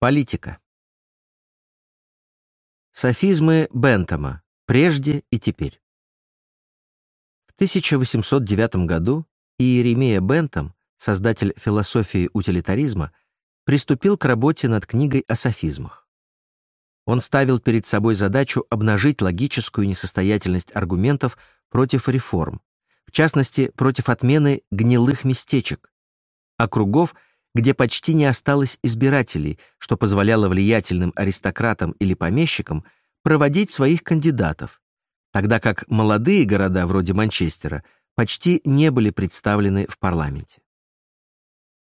Политика. Софизмы Бентама. Прежде и теперь. В 1809 году Иеремия Бентам, создатель философии утилитаризма, приступил к работе над книгой о софизмах. Он ставил перед собой задачу обнажить логическую несостоятельность аргументов против реформ, в частности, против отмены гнилых местечек, округов, где почти не осталось избирателей, что позволяло влиятельным аристократам или помещикам проводить своих кандидатов, тогда как молодые города вроде Манчестера почти не были представлены в парламенте.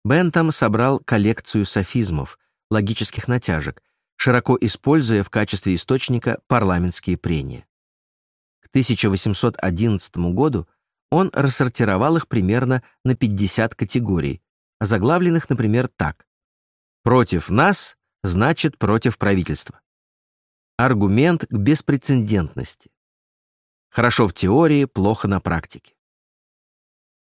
Бентам собрал коллекцию софизмов, логических натяжек, широко используя в качестве источника парламентские прения. К 1811 году он рассортировал их примерно на 50 категорий, озаглавленных, например, так. «Против нас» значит «против правительства». Аргумент к беспрецедентности. Хорошо в теории, плохо на практике.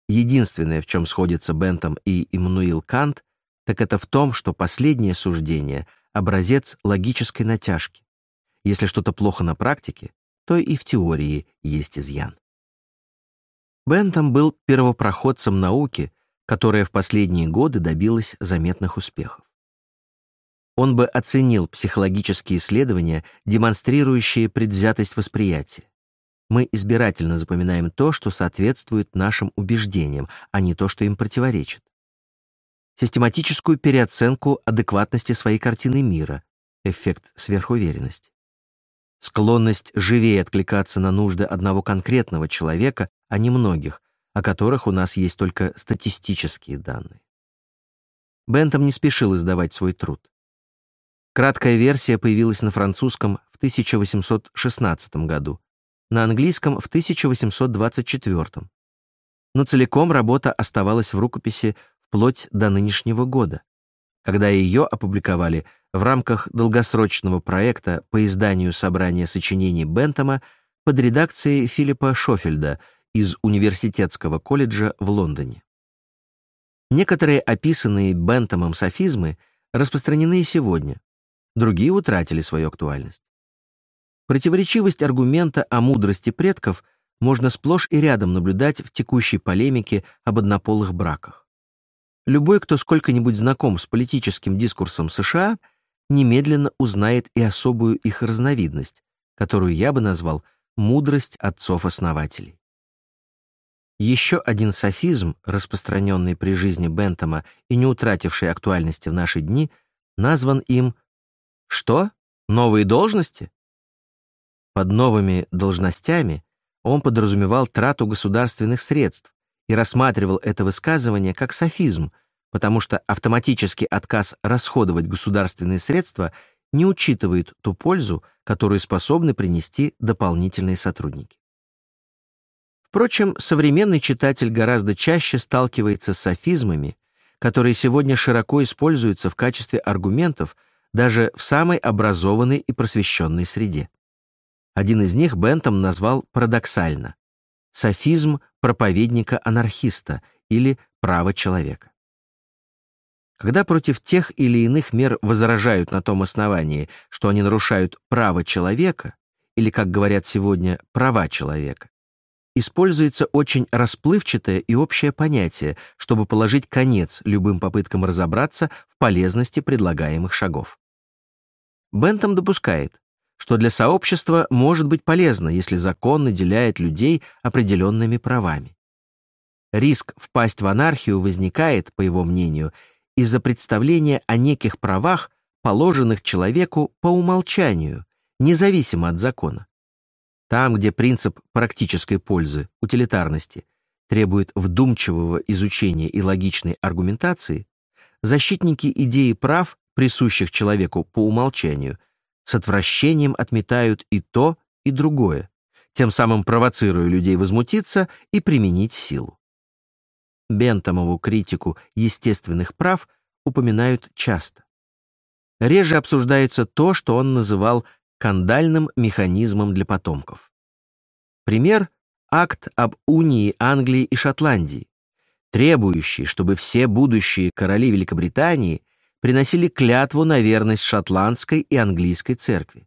Единственное, в чем сходятся Бентам и Иммануил Кант, так это в том, что последнее суждение — образец логической натяжки. Если что-то плохо на практике, то и в теории есть изъян. Бентам был первопроходцем науки, которая в последние годы добилась заметных успехов. Он бы оценил психологические исследования, демонстрирующие предвзятость восприятия. Мы избирательно запоминаем то, что соответствует нашим убеждениям, а не то, что им противоречит. Систематическую переоценку адекватности своей картины мира, эффект сверхуверенности. Склонность живее откликаться на нужды одного конкретного человека, а не многих, о которых у нас есть только статистические данные. Бентам не спешил издавать свой труд. Краткая версия появилась на французском в 1816 году, на английском в 1824. Но целиком работа оставалась в рукописи вплоть до нынешнего года, когда ее опубликовали в рамках долгосрочного проекта по изданию собрания сочинений Бентама под редакцией Филиппа Шофельда из Университетского колледжа в Лондоне. Некоторые описанные Бентамом софизмы распространены и сегодня, другие утратили свою актуальность. Противоречивость аргумента о мудрости предков можно сплошь и рядом наблюдать в текущей полемике об однополых браках. Любой, кто сколько-нибудь знаком с политическим дискурсом США, немедленно узнает и особую их разновидность, которую я бы назвал «мудрость отцов-основателей». Еще один софизм, распространенный при жизни Бентома и не утративший актуальности в наши дни, назван им «Что? Новые должности?» Под новыми должностями он подразумевал трату государственных средств и рассматривал это высказывание как софизм, потому что автоматический отказ расходовать государственные средства не учитывает ту пользу, которую способны принести дополнительные сотрудники. Впрочем, современный читатель гораздо чаще сталкивается с софизмами, которые сегодня широко используются в качестве аргументов даже в самой образованной и просвещенной среде. Один из них Бентом назвал парадоксально — софизм проповедника-анархиста или право человека. Когда против тех или иных мер возражают на том основании, что они нарушают право человека, или, как говорят сегодня, права человека, используется очень расплывчатое и общее понятие, чтобы положить конец любым попыткам разобраться в полезности предлагаемых шагов. Бентам допускает, что для сообщества может быть полезно, если закон наделяет людей определенными правами. Риск впасть в анархию возникает, по его мнению, из-за представления о неких правах, положенных человеку по умолчанию, независимо от закона. Там, где принцип практической пользы, утилитарности, требует вдумчивого изучения и логичной аргументации, защитники идеи прав, присущих человеку по умолчанию – с отвращением отметают и то, и другое, тем самым провоцируя людей возмутиться и применить силу. Бентамову критику естественных прав упоминают часто. Реже обсуждается то, что он называл кандальным механизмом для потомков. Пример — акт об унии Англии и Шотландии, требующий, чтобы все будущие короли Великобритании приносили клятву на верность шотландской и английской церкви.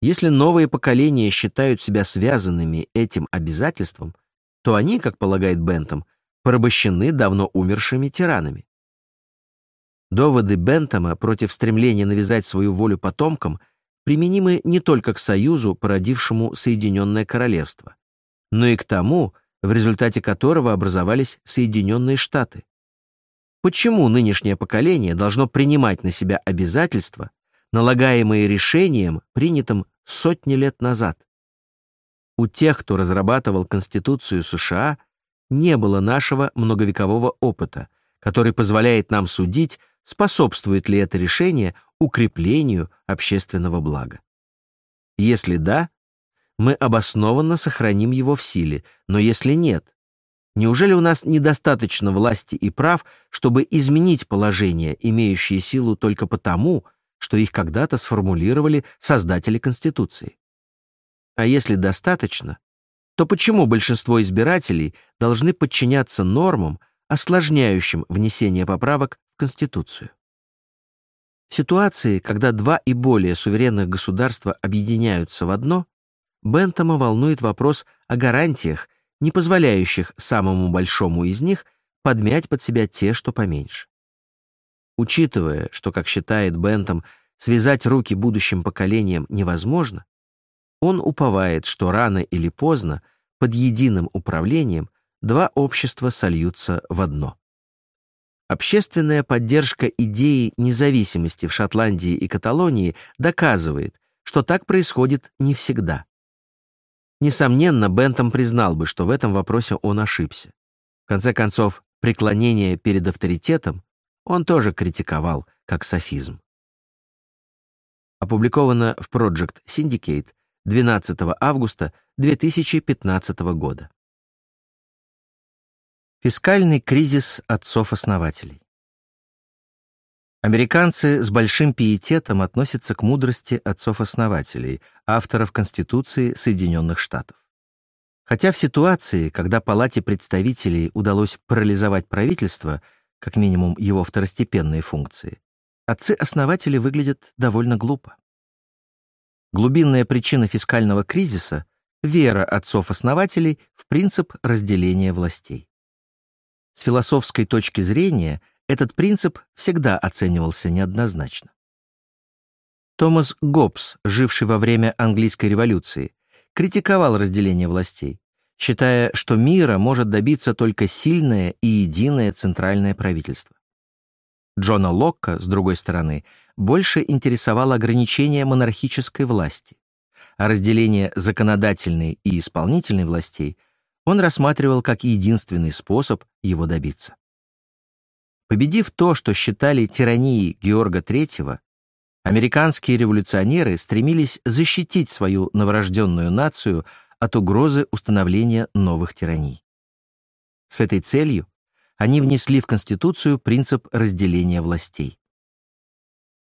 Если новые поколения считают себя связанными этим обязательством, то они, как полагает Бентам, порабощены давно умершими тиранами. Доводы Бентама против стремления навязать свою волю потомкам применимы не только к союзу, породившему Соединенное Королевство, но и к тому, в результате которого образовались Соединенные Штаты. Почему нынешнее поколение должно принимать на себя обязательства, налагаемые решением, принятым сотни лет назад? У тех, кто разрабатывал Конституцию США, не было нашего многовекового опыта, который позволяет нам судить, способствует ли это решение укреплению общественного блага. Если да, мы обоснованно сохраним его в силе, но если нет, неужели у нас недостаточно власти и прав, чтобы изменить положения, имеющие силу только потому, что их когда-то сформулировали создатели Конституции? А если достаточно, то почему большинство избирателей должны подчиняться нормам, осложняющим внесение поправок Конституцию? В ситуации, когда два и более суверенных государства объединяются в одно, Бентома волнует вопрос о гарантиях, не позволяющих самому большому из них подмять под себя те, что поменьше. Учитывая, что, как считает Бентом, связать руки будущим поколениям невозможно, он уповает, что рано или поздно под единым управлением два общества сольются в одно. Общественная поддержка идеи независимости в Шотландии и Каталонии доказывает, что так происходит не всегда. Несомненно, Бентом признал бы, что в этом вопросе он ошибся. В конце концов, преклонение перед авторитетом он тоже критиковал как софизм. Опубликовано в Project Syndicate 12 августа 2015 года. Фискальный кризис отцов-основателей. Американцы с большим пиететом относятся к мудрости отцов-основателей, авторов Конституции Соединенных Штатов. Хотя в ситуации, когда Палате представителей удалось парализовать правительство, как минимум его второстепенные функции, отцы-основатели выглядят довольно глупо. Глубинная причина фискального кризиса — вера отцов-основателей в принцип разделения властей. С философской точки зрения этот принцип всегда оценивался неоднозначно. Томас Гоббс, живший во время английской революции, критиковал разделение властей, считая, что мира может добиться только сильное и единое центральное правительство. Джона Локка, с другой стороны, больше интересовало ограничение монархической власти, а разделение законодательной и исполнительной властей он рассматривал как единственный способ его добиться. Победив то, что считали тиранией Георга III, американские революционеры стремились защитить свою новорожденную нацию от угрозы установления новых тираний. С этой целью они внесли в Конституцию принцип разделения властей.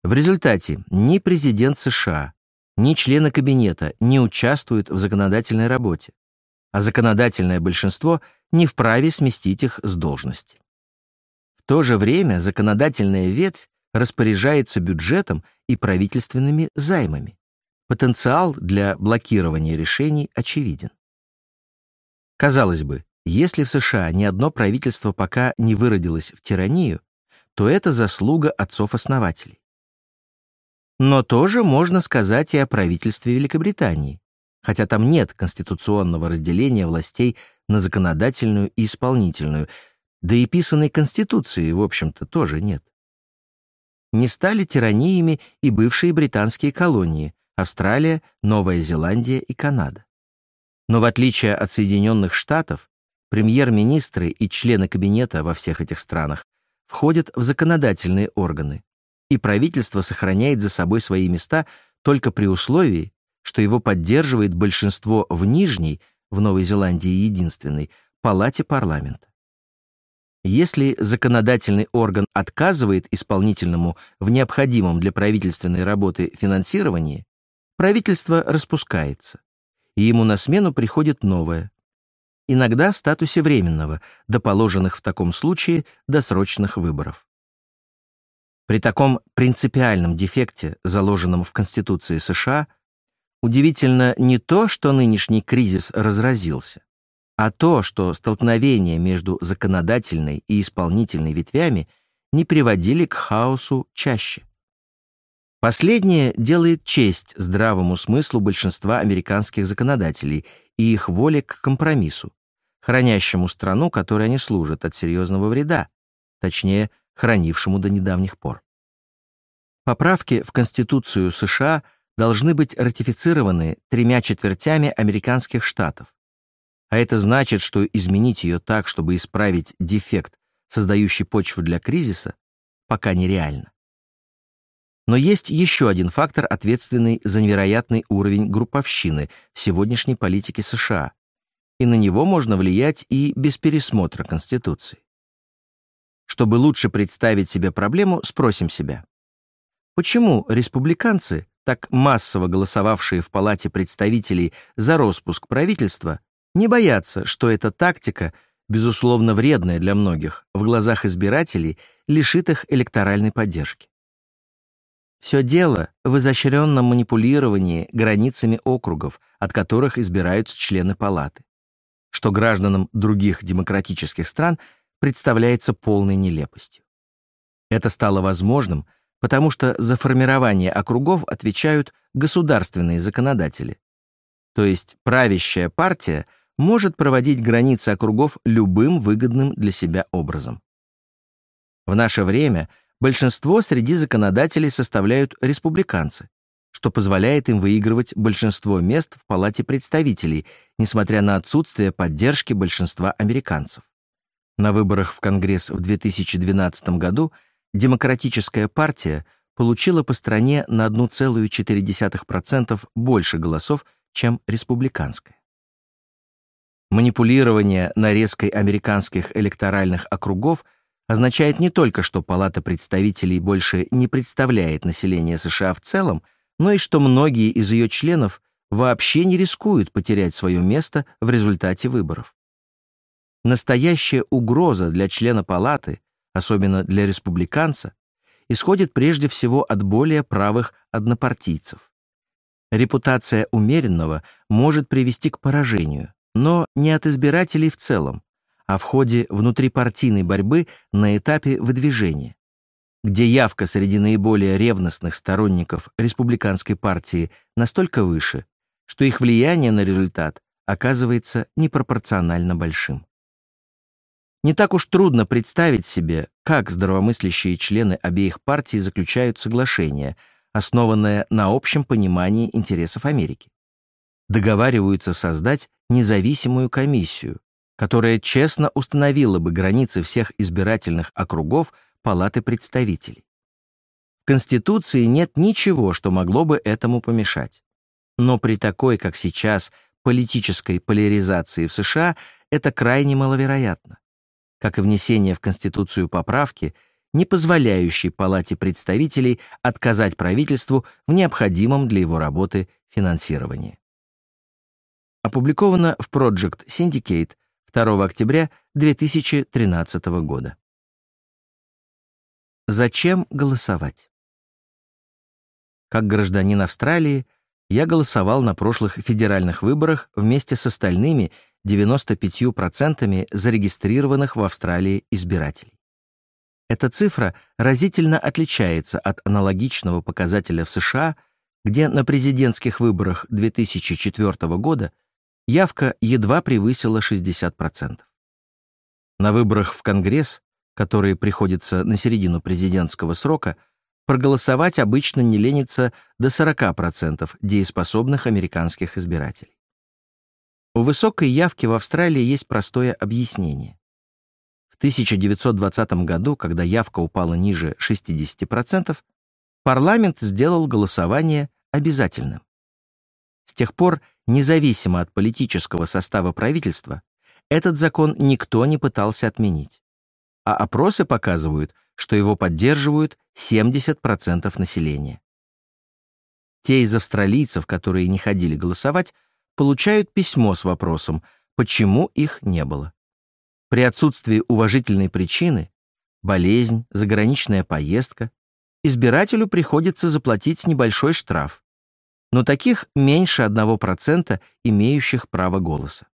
В результате ни президент США, ни члены кабинета не участвуют в законодательной работе, а законодательное большинство не вправе сместить их с должности. В то же время законодательная ветвь распоряжается бюджетом и правительственными займами. Потенциал для блокирования решений очевиден. Казалось бы, если в США ни одно правительство пока не выродилось в тиранию, то это заслуга отцов-основателей. Но тоже можно сказать и о правительстве Великобритании, хотя там нет конституционного разделения властей на законодательную и исполнительную, да и писанной конституции, в общем-то, тоже нет. Не стали тираниями и бывшие британские колонии Австралия, Новая Зеландия и Канада. Но в отличие от Соединенных Штатов, премьер-министры и члены кабинета во всех этих странах входят в законодательные органы, и правительство сохраняет за собой свои места только при условии, что его поддерживает большинство в Нижней, в Новой Зеландии единственной, палате парламента. Если законодательный орган отказывает исполнительному в необходимом для правительственной работы финансировании, правительство распускается, и ему на смену приходит новое, иногда в статусе временного, до положенных в таком случае досрочных выборов. При таком принципиальном дефекте, заложенном в Конституции США, удивительно не то, что нынешний кризис разразился, а то, что столкновения между законодательной и исполнительной ветвями не приводили к хаосу чаще. Последнее делает честь здравому смыслу большинства американских законодателей и их воле к компромиссу, хранящему страну, которой они служат, от серьезного вреда, точнее, хранившему до недавних пор. Поправки в Конституцию США должны быть ратифицированы тремя четвертями американских штатов. А это значит, что изменить ее так, чтобы исправить дефект, создающий почву для кризиса, пока нереально. Но есть еще один фактор, ответственный за невероятный уровень групповщины в сегодняшней политике США, и на него можно влиять и без пересмотра Конституции. Чтобы лучше представить себе проблему, спросим себя. Почему республиканцы, так массово голосовавшие в Палате представителей за распуск правительства, не боятся, что эта тактика, безусловно вредная для многих, в глазах избирателей лишит их электоральной поддержки? Все дело в изощренном манипулировании границами округов, от которых избираются члены палаты, что гражданам других демократических стран представляется полной нелепостью. Это стало возможным, потому что за формирование округов отвечают государственные законодатели. То есть правящая партия может проводить границы округов любым выгодным для себя образом. В наше время – большинство среди законодателей составляют республиканцы, что позволяет им выигрывать большинство мест в Палате представителей, несмотря на отсутствие поддержки большинства американцев. На выборах в Конгресс в 2012 году Демократическая партия получила по стране на 1,4% больше голосов, чем республиканская. Манипулирование нарезкой американских электоральных округов – означает не только, что Палата представителей больше не представляет население США в целом, но и что многие из ее членов вообще не рискуют потерять свое место в результате выборов. Настоящая угроза для члена Палаты, особенно для республиканца, исходит прежде всего от более правых однопартийцев. Репутация умеренного может привести к поражению, но не от избирателей в целом, а в ходе внутрипартийной борьбы на этапе выдвижения, где явка среди наиболее ревностных сторонников республиканской партии настолько выше, что их влияние на результат оказывается непропорционально большим. Не так уж трудно представить себе, как здравомыслящие члены обеих партий заключают соглашение, основанное на общем понимании интересов Америки. Договариваются создать независимую комиссию, которая честно установила бы границы всех избирательных округов Палаты представителей. В Конституции нет ничего, что могло бы этому помешать. Но при такой, как сейчас, политической поляризации в США это крайне маловероятно, как и внесение в Конституцию поправки, не позволяющей Палате представителей отказать правительству в необходимом для его работы финансировании. Опубликовано в Project Syndicate 2 октября 2013 года. Зачем голосовать? Как гражданин Австралии, я голосовал на прошлых федеральных выборах вместе с остальными 95% зарегистрированных в Австралии избирателей. Эта цифра разительно отличается от аналогичного показателя в США, где на президентских выборах 2004 года явка едва превысила 60%. На выборах в Конгресс, которые приходятся на середину президентского срока, проголосовать обычно не ленится до 40% дееспособных американских избирателей. У высокой явки в Австралии есть простое объяснение. В 1920 году, когда явка упала ниже 60%, парламент сделал голосование обязательным. С тех пор независимо от политического состава правительства, этот закон никто не пытался отменить. А опросы показывают, что его поддерживают 70% населения. Те из австралийцев, которые не ходили голосовать, получают письмо с вопросом, почему их не было. При отсутствии уважительной причины – болезнь, заграничная поездка избирателю приходится заплатить небольшой штраф. Но таких меньше 1% имеющих право голоса.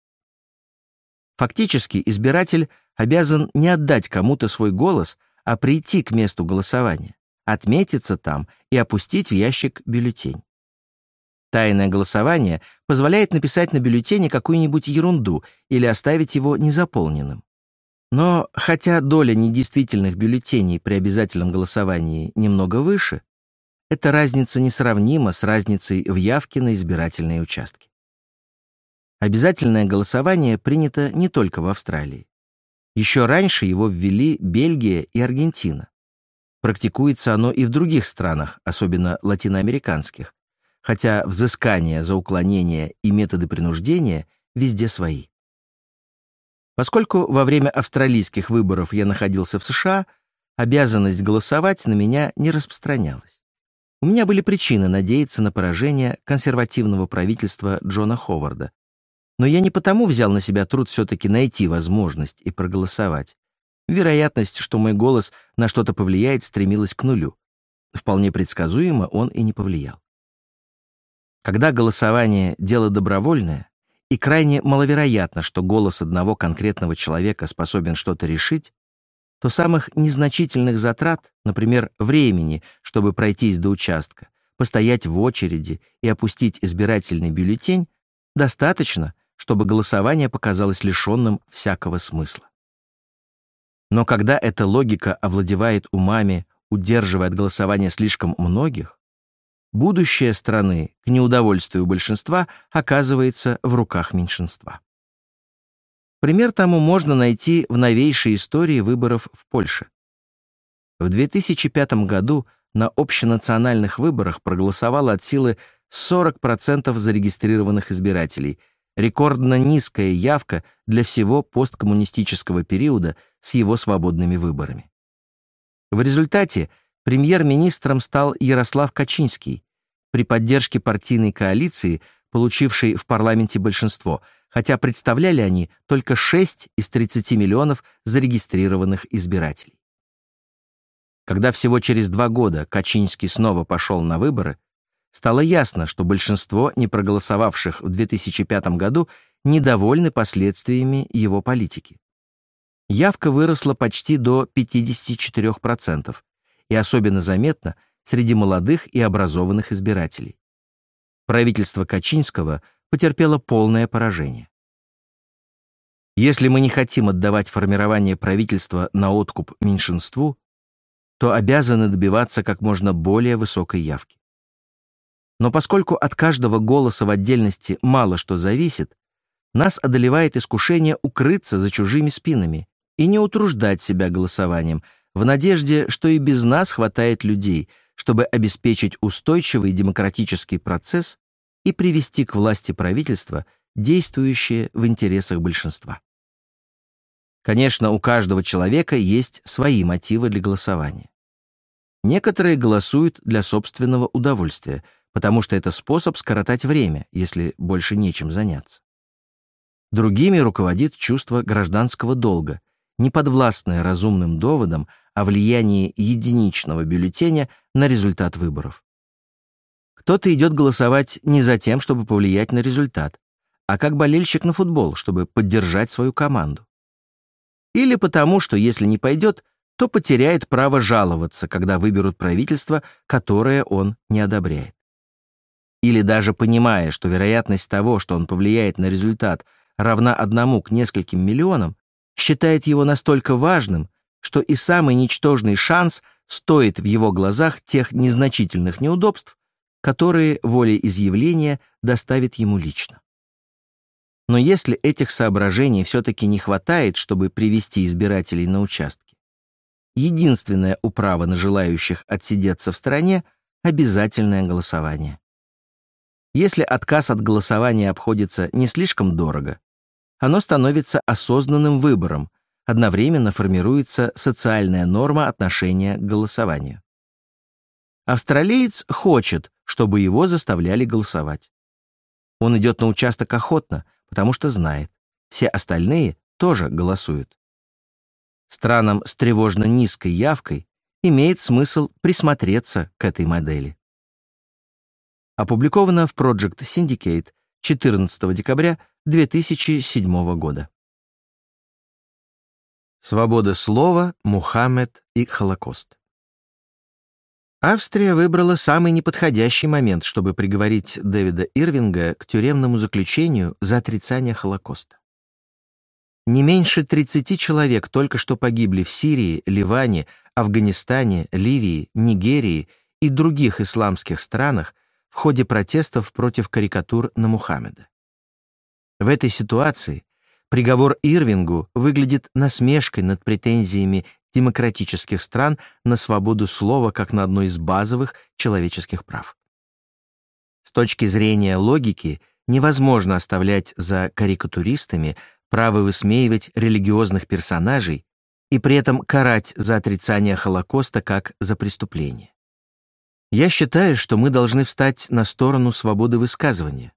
Фактически избиратель обязан не отдать кому-то свой голос, а прийти к месту голосования, отметиться там и опустить в ящик бюллетень. Тайное голосование позволяет написать на бюллетене какую-нибудь ерунду или оставить его незаполненным. Но хотя доля недействительных бюллетеней при обязательном голосовании немного выше, эта разница несравнима с разницей в явке на избирательные участки. Обязательное голосование принято не только в Австралии. Еще раньше его ввели Бельгия и Аргентина. Практикуется оно и в других странах, особенно латиноамериканских, хотя взыскания за уклонение и методы принуждения везде свои. Поскольку во время австралийских выборов я находился в США, обязанность голосовать на меня не распространялась. У меня были причины надеяться на поражение консервативного правительства Джона Ховарда, но я не потому взял на себя труд все-таки найти возможность и проголосовать. Вероятность, что мой голос на что-то повлияет, стремилась к нулю. Вполне предсказуемо он и не повлиял. Когда голосование — дело добровольное, и крайне маловероятно, что голос одного конкретного человека способен что-то решить, то самых незначительных затрат, например, времени, чтобы пройтись до участка, постоять в очереди и опустить избирательный бюллетень, достаточно, чтобы голосование показалось лишенным всякого смысла. Но когда эта логика овладевает умами, удерживая от голосования слишком многих, будущее страны, к неудовольствию большинства, оказывается в руках меньшинства. Пример тому можно найти в новейшей истории выборов в Польше. В 2005 году на общенациональных выборах проголосовало от силы 40% зарегистрированных избирателей, рекордно низкая явка для всего посткоммунистического периода с его свободными выборами. В результате премьер-министром стал Ярослав Качинский при поддержке партийной коалиции, получившей в парламенте большинство, хотя представляли они только 6 из 30 миллионов зарегистрированных избирателей. Когда всего через два года Качинский снова пошел на выборы, стало ясно, что большинство не проголосовавших в 2005 году недовольны последствиями его политики. Явка выросла почти до 54%, и особенно заметно среди молодых и образованных избирателей. Правительство Качинского потерпело полное поражение. Если мы не хотим отдавать формирование правительства на откуп меньшинству, то обязаны добиваться как можно более высокой явки. Но поскольку от каждого голоса в отдельности мало что зависит, нас одолевает искушение укрыться за чужими спинами и не утруждать себя голосованием, в надежде, что и без нас хватает людей, чтобы обеспечить устойчивый демократический процесс и привести к власти правительства, действующее в интересах большинства. Конечно, у каждого человека есть свои мотивы для голосования. Некоторые голосуют для собственного удовольствия – потому что это способ скоротать время, если больше нечем заняться. Другими руководит чувство гражданского долга, неподвластное разумным доводам о влиянии единичного бюллетеня на результат выборов. Кто-то идет голосовать не за тем, чтобы повлиять на результат, а как болельщик на футбол, чтобы поддержать свою команду. Или потому, что если не пойдет, то потеряет право жаловаться, когда выберут правительство, которое он не одобряет или даже понимая, что вероятность того, что он повлияет на результат, равна одному к нескольким миллионам, считает его настолько важным, что и самый ничтожный шанс стоит в его глазах тех незначительных неудобств, которые волеизъявления доставит ему лично. Но если этих соображений все-таки не хватает, чтобы привести избирателей на участки, единственная управа на желающих отсидеться в стороне — обязательное голосование. Если отказ от голосования обходится не слишком дорого, оно становится осознанным выбором, одновременно формируется социальная норма отношения к голосованию. Австралиец хочет, чтобы его заставляли голосовать. Он идет на участок охотно, потому что знает, все остальные тоже голосуют. Странам с тревожно низкой явкой имеет смысл присмотреться к этой модели. Опубликовано в Project Syndicate 14 декабря 2007 года. Свобода слова, Мухаммед и Холокост. Австрия выбрала самый неподходящий момент, чтобы приговорить Дэвида Ирвинга к тюремному заключению за отрицание Холокоста. Не меньше 30 человек только что погибли в Сирии, Ливане, Афганистане, Ливии, Нигерии и других исламских странах в ходе протестов против карикатур на Мухаммеда. В этой ситуации приговор Ирвингу выглядит насмешкой над претензиями демократических стран на свободу слова как на одно из базовых человеческих прав. С точки зрения логики невозможно оставлять за карикатуристами право высмеивать религиозных персонажей и при этом карать за отрицание Холокоста как за преступление. Я считаю, что мы должны встать на сторону свободы высказывания,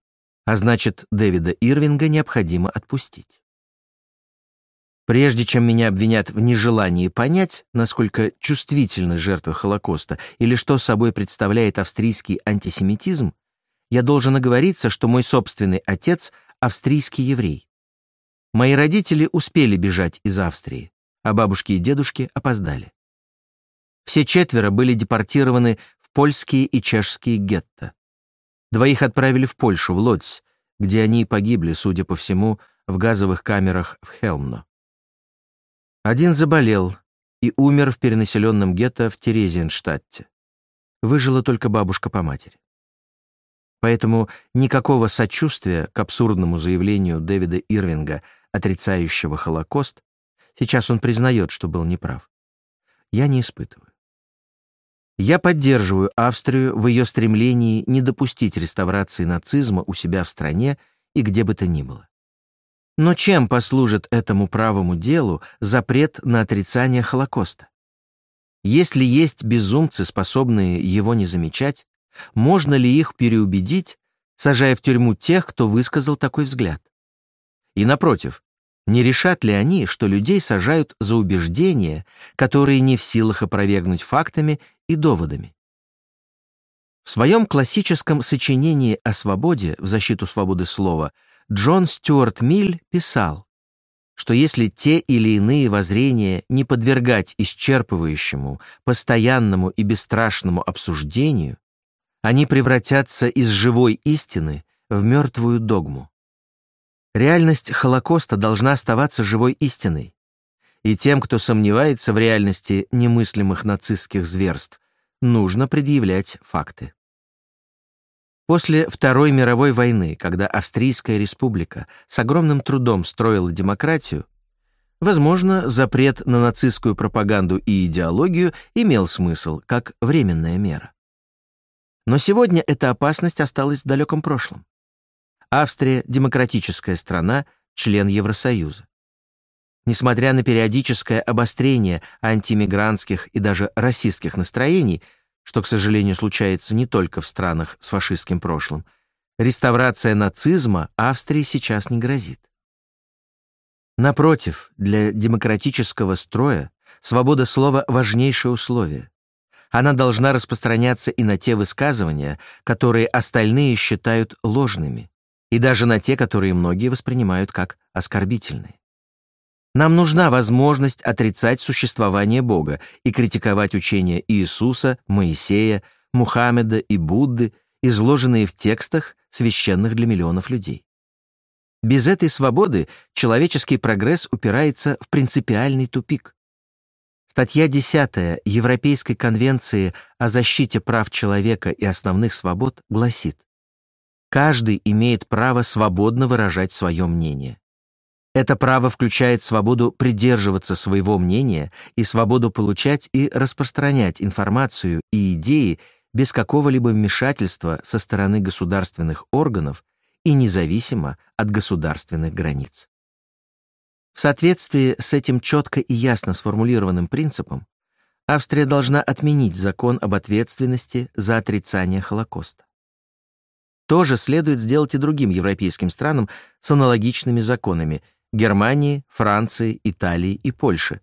а значит, Дэвида Ирвинга необходимо отпустить. Прежде чем меня обвинят в нежелании понять, насколько чувствительны жертвы Холокоста или что собой представляет австрийский антисемитизм, я должен оговориться, что мой собственный отец — австрийский еврей. Мои родители успели бежать из Австрии, а бабушки и дедушки опоздали. Все четверо были депортированы польские и чешские гетто. Двоих отправили в Польшу, в Лодзь, где они погибли, судя по всему, в газовых камерах в Хелмно. Один заболел и умер в перенаселенном гетто в Терезиенштадте. Выжила только бабушка по матери. Поэтому никакого сочувствия к абсурдному заявлению Дэвида Ирвинга, отрицающего Холокост, сейчас он признает, что был неправ, я не испытываю. Я поддерживаю Австрию в ее стремлении не допустить реставрации нацизма у себя в стране и где бы то ни было. Но чем послужит этому правому делу запрет на отрицание Холокоста? Если есть безумцы, способные его не замечать, можно ли их переубедить, сажая в тюрьму тех, кто высказал такой взгляд? И напротив, не решат ли они, что людей сажают за убеждения, которые не в силах опровергнуть фактами и доводами? В своем классическом сочинении о свободе в защиту свободы слова Джон Стюарт Миль писал, что если те или иные воззрения не подвергать исчерпывающему, постоянному и бесстрашному обсуждению, они превратятся из живой истины в мертвую догму. Реальность Холокоста должна оставаться живой истиной. И тем, кто сомневается в реальности немыслимых нацистских зверств, нужно предъявлять факты. После Второй мировой войны, когда Австрийская республика с огромным трудом строила демократию, возможно, запрет на нацистскую пропаганду и идеологию имел смысл как временная мера. Но сегодня эта опасность осталась в далеком прошлом. Австрия — демократическая страна, член Евросоюза. Несмотря на периодическое обострение антимигрантских и даже расистских настроений, что, к сожалению, случается не только в странах с фашистским прошлым, реставрация нацизма Австрии сейчас не грозит. Напротив, для демократического строя свобода слова — важнейшее условие. Она должна распространяться и на те высказывания, которые остальные считают ложными и даже на те, которые многие воспринимают как оскорбительные. Нам нужна возможность отрицать существование Бога и критиковать учения Иисуса, Моисея, Мухаммеда и Будды, изложенные в текстах, священных для миллионов людей. Без этой свободы человеческий прогресс упирается в принципиальный тупик. Статья 10 Европейской конвенции о защите прав человека и основных свобод гласит Каждый имеет право свободно выражать свое мнение. Это право включает свободу придерживаться своего мнения и свободу получать и распространять информацию и идеи без какого-либо вмешательства со стороны государственных органов и независимо от государственных границ. В соответствии с этим четко и ясно сформулированным принципом, Австрия должна отменить закон об ответственности за отрицание Холокоста. То же следует сделать и другим европейским странам с аналогичными законами — Германии, Франции, Италии и Польши,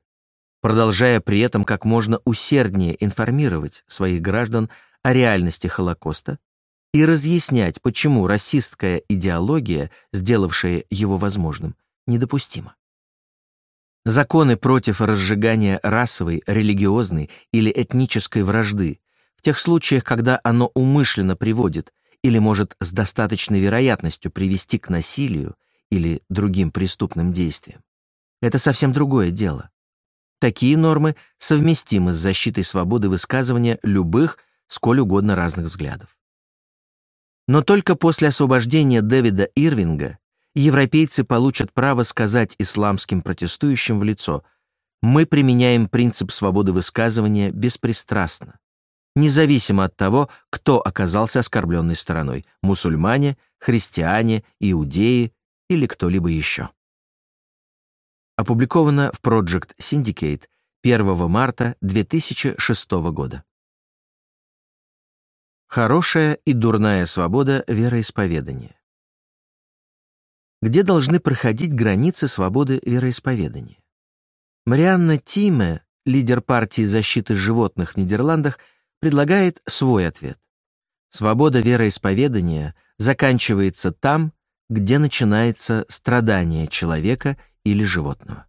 продолжая при этом как можно усерднее информировать своих граждан о реальности Холокоста и разъяснять, почему расистская идеология, сделавшая его возможным, недопустима. Законы против разжигания расовой, религиозной или этнической вражды в тех случаях, когда оно умышленно приводит или может с достаточной вероятностью привести к насилию или другим преступным действиям. Это совсем другое дело. Такие нормы совместимы с защитой свободы высказывания любых, сколь угодно разных взглядов. Но только после освобождения Дэвида Ирвинга европейцы получат право сказать исламским протестующим в лицо «Мы применяем принцип свободы высказывания беспристрастно, независимо от того, кто оказался оскорбленной стороной – мусульмане, христиане, иудеи или кто-либо еще». Опубликовано в Project Syndicate 1 марта 2006 года. Хорошая и дурная свобода вероисповедания где должны проходить границы свободы вероисповедания. Марианна Тиме, лидер партии защиты животных в Нидерландах, предлагает свой ответ. Свобода вероисповедания заканчивается там, где начинается страдание человека или животного.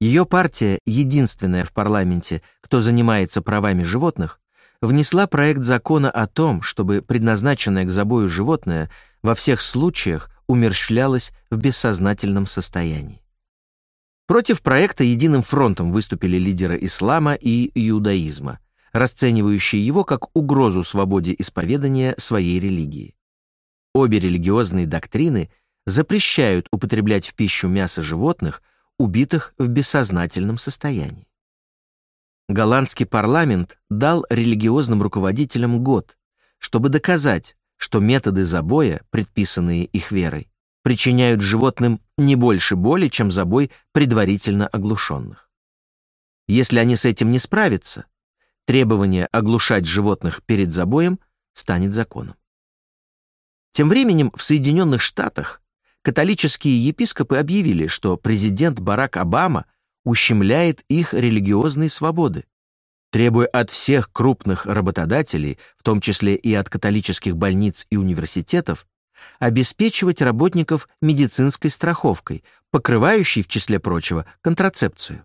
Ее партия, единственная в парламенте, кто занимается правами животных, внесла проект закона о том, чтобы предназначенное к забою животное во всех случаях умерщвлялась в бессознательном состоянии. Против проекта единым фронтом выступили лидеры ислама и иудаизма, расценивающие его как угрозу свободе исповедания своей религии. Обе религиозные доктрины запрещают употреблять в пищу мясо животных, убитых в бессознательном состоянии. Голландский парламент дал религиозным руководителям год, чтобы доказать, что методы забоя, предписанные их верой, причиняют животным не больше боли, чем забой предварительно оглушенных. Если они с этим не справятся, требование оглушать животных перед забоем станет законом. Тем временем в Соединенных Штатах католические епископы объявили, что президент Барак Обама ущемляет их религиозные свободы, требуя от всех крупных работодателей, в том числе и от католических больниц и университетов, обеспечивать работников медицинской страховкой, покрывающей, в числе прочего, контрацепцию.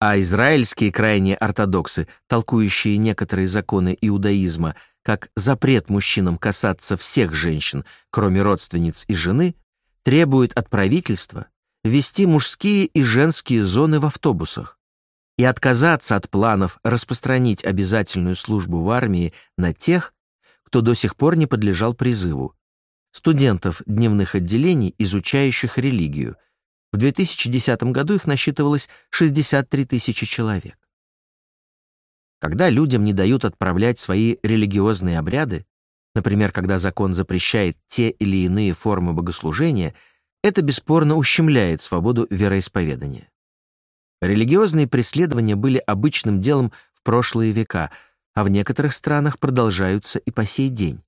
А израильские крайние ортодоксы, толкующие некоторые законы иудаизма как запрет мужчинам касаться всех женщин, кроме родственниц и жены, требуют от правительства ввести мужские и женские зоны в автобусах, и отказаться от планов распространить обязательную службу в армии на тех, кто до сих пор не подлежал призыву, студентов дневных отделений, изучающих религию. В 2010 году их насчитывалось 63 тысячи человек. Когда людям не дают отправлять свои религиозные обряды, например, когда закон запрещает те или иные формы богослужения, это бесспорно ущемляет свободу вероисповедания. Религиозные преследования были обычным делом в прошлые века, а в некоторых странах продолжаются и по сей день.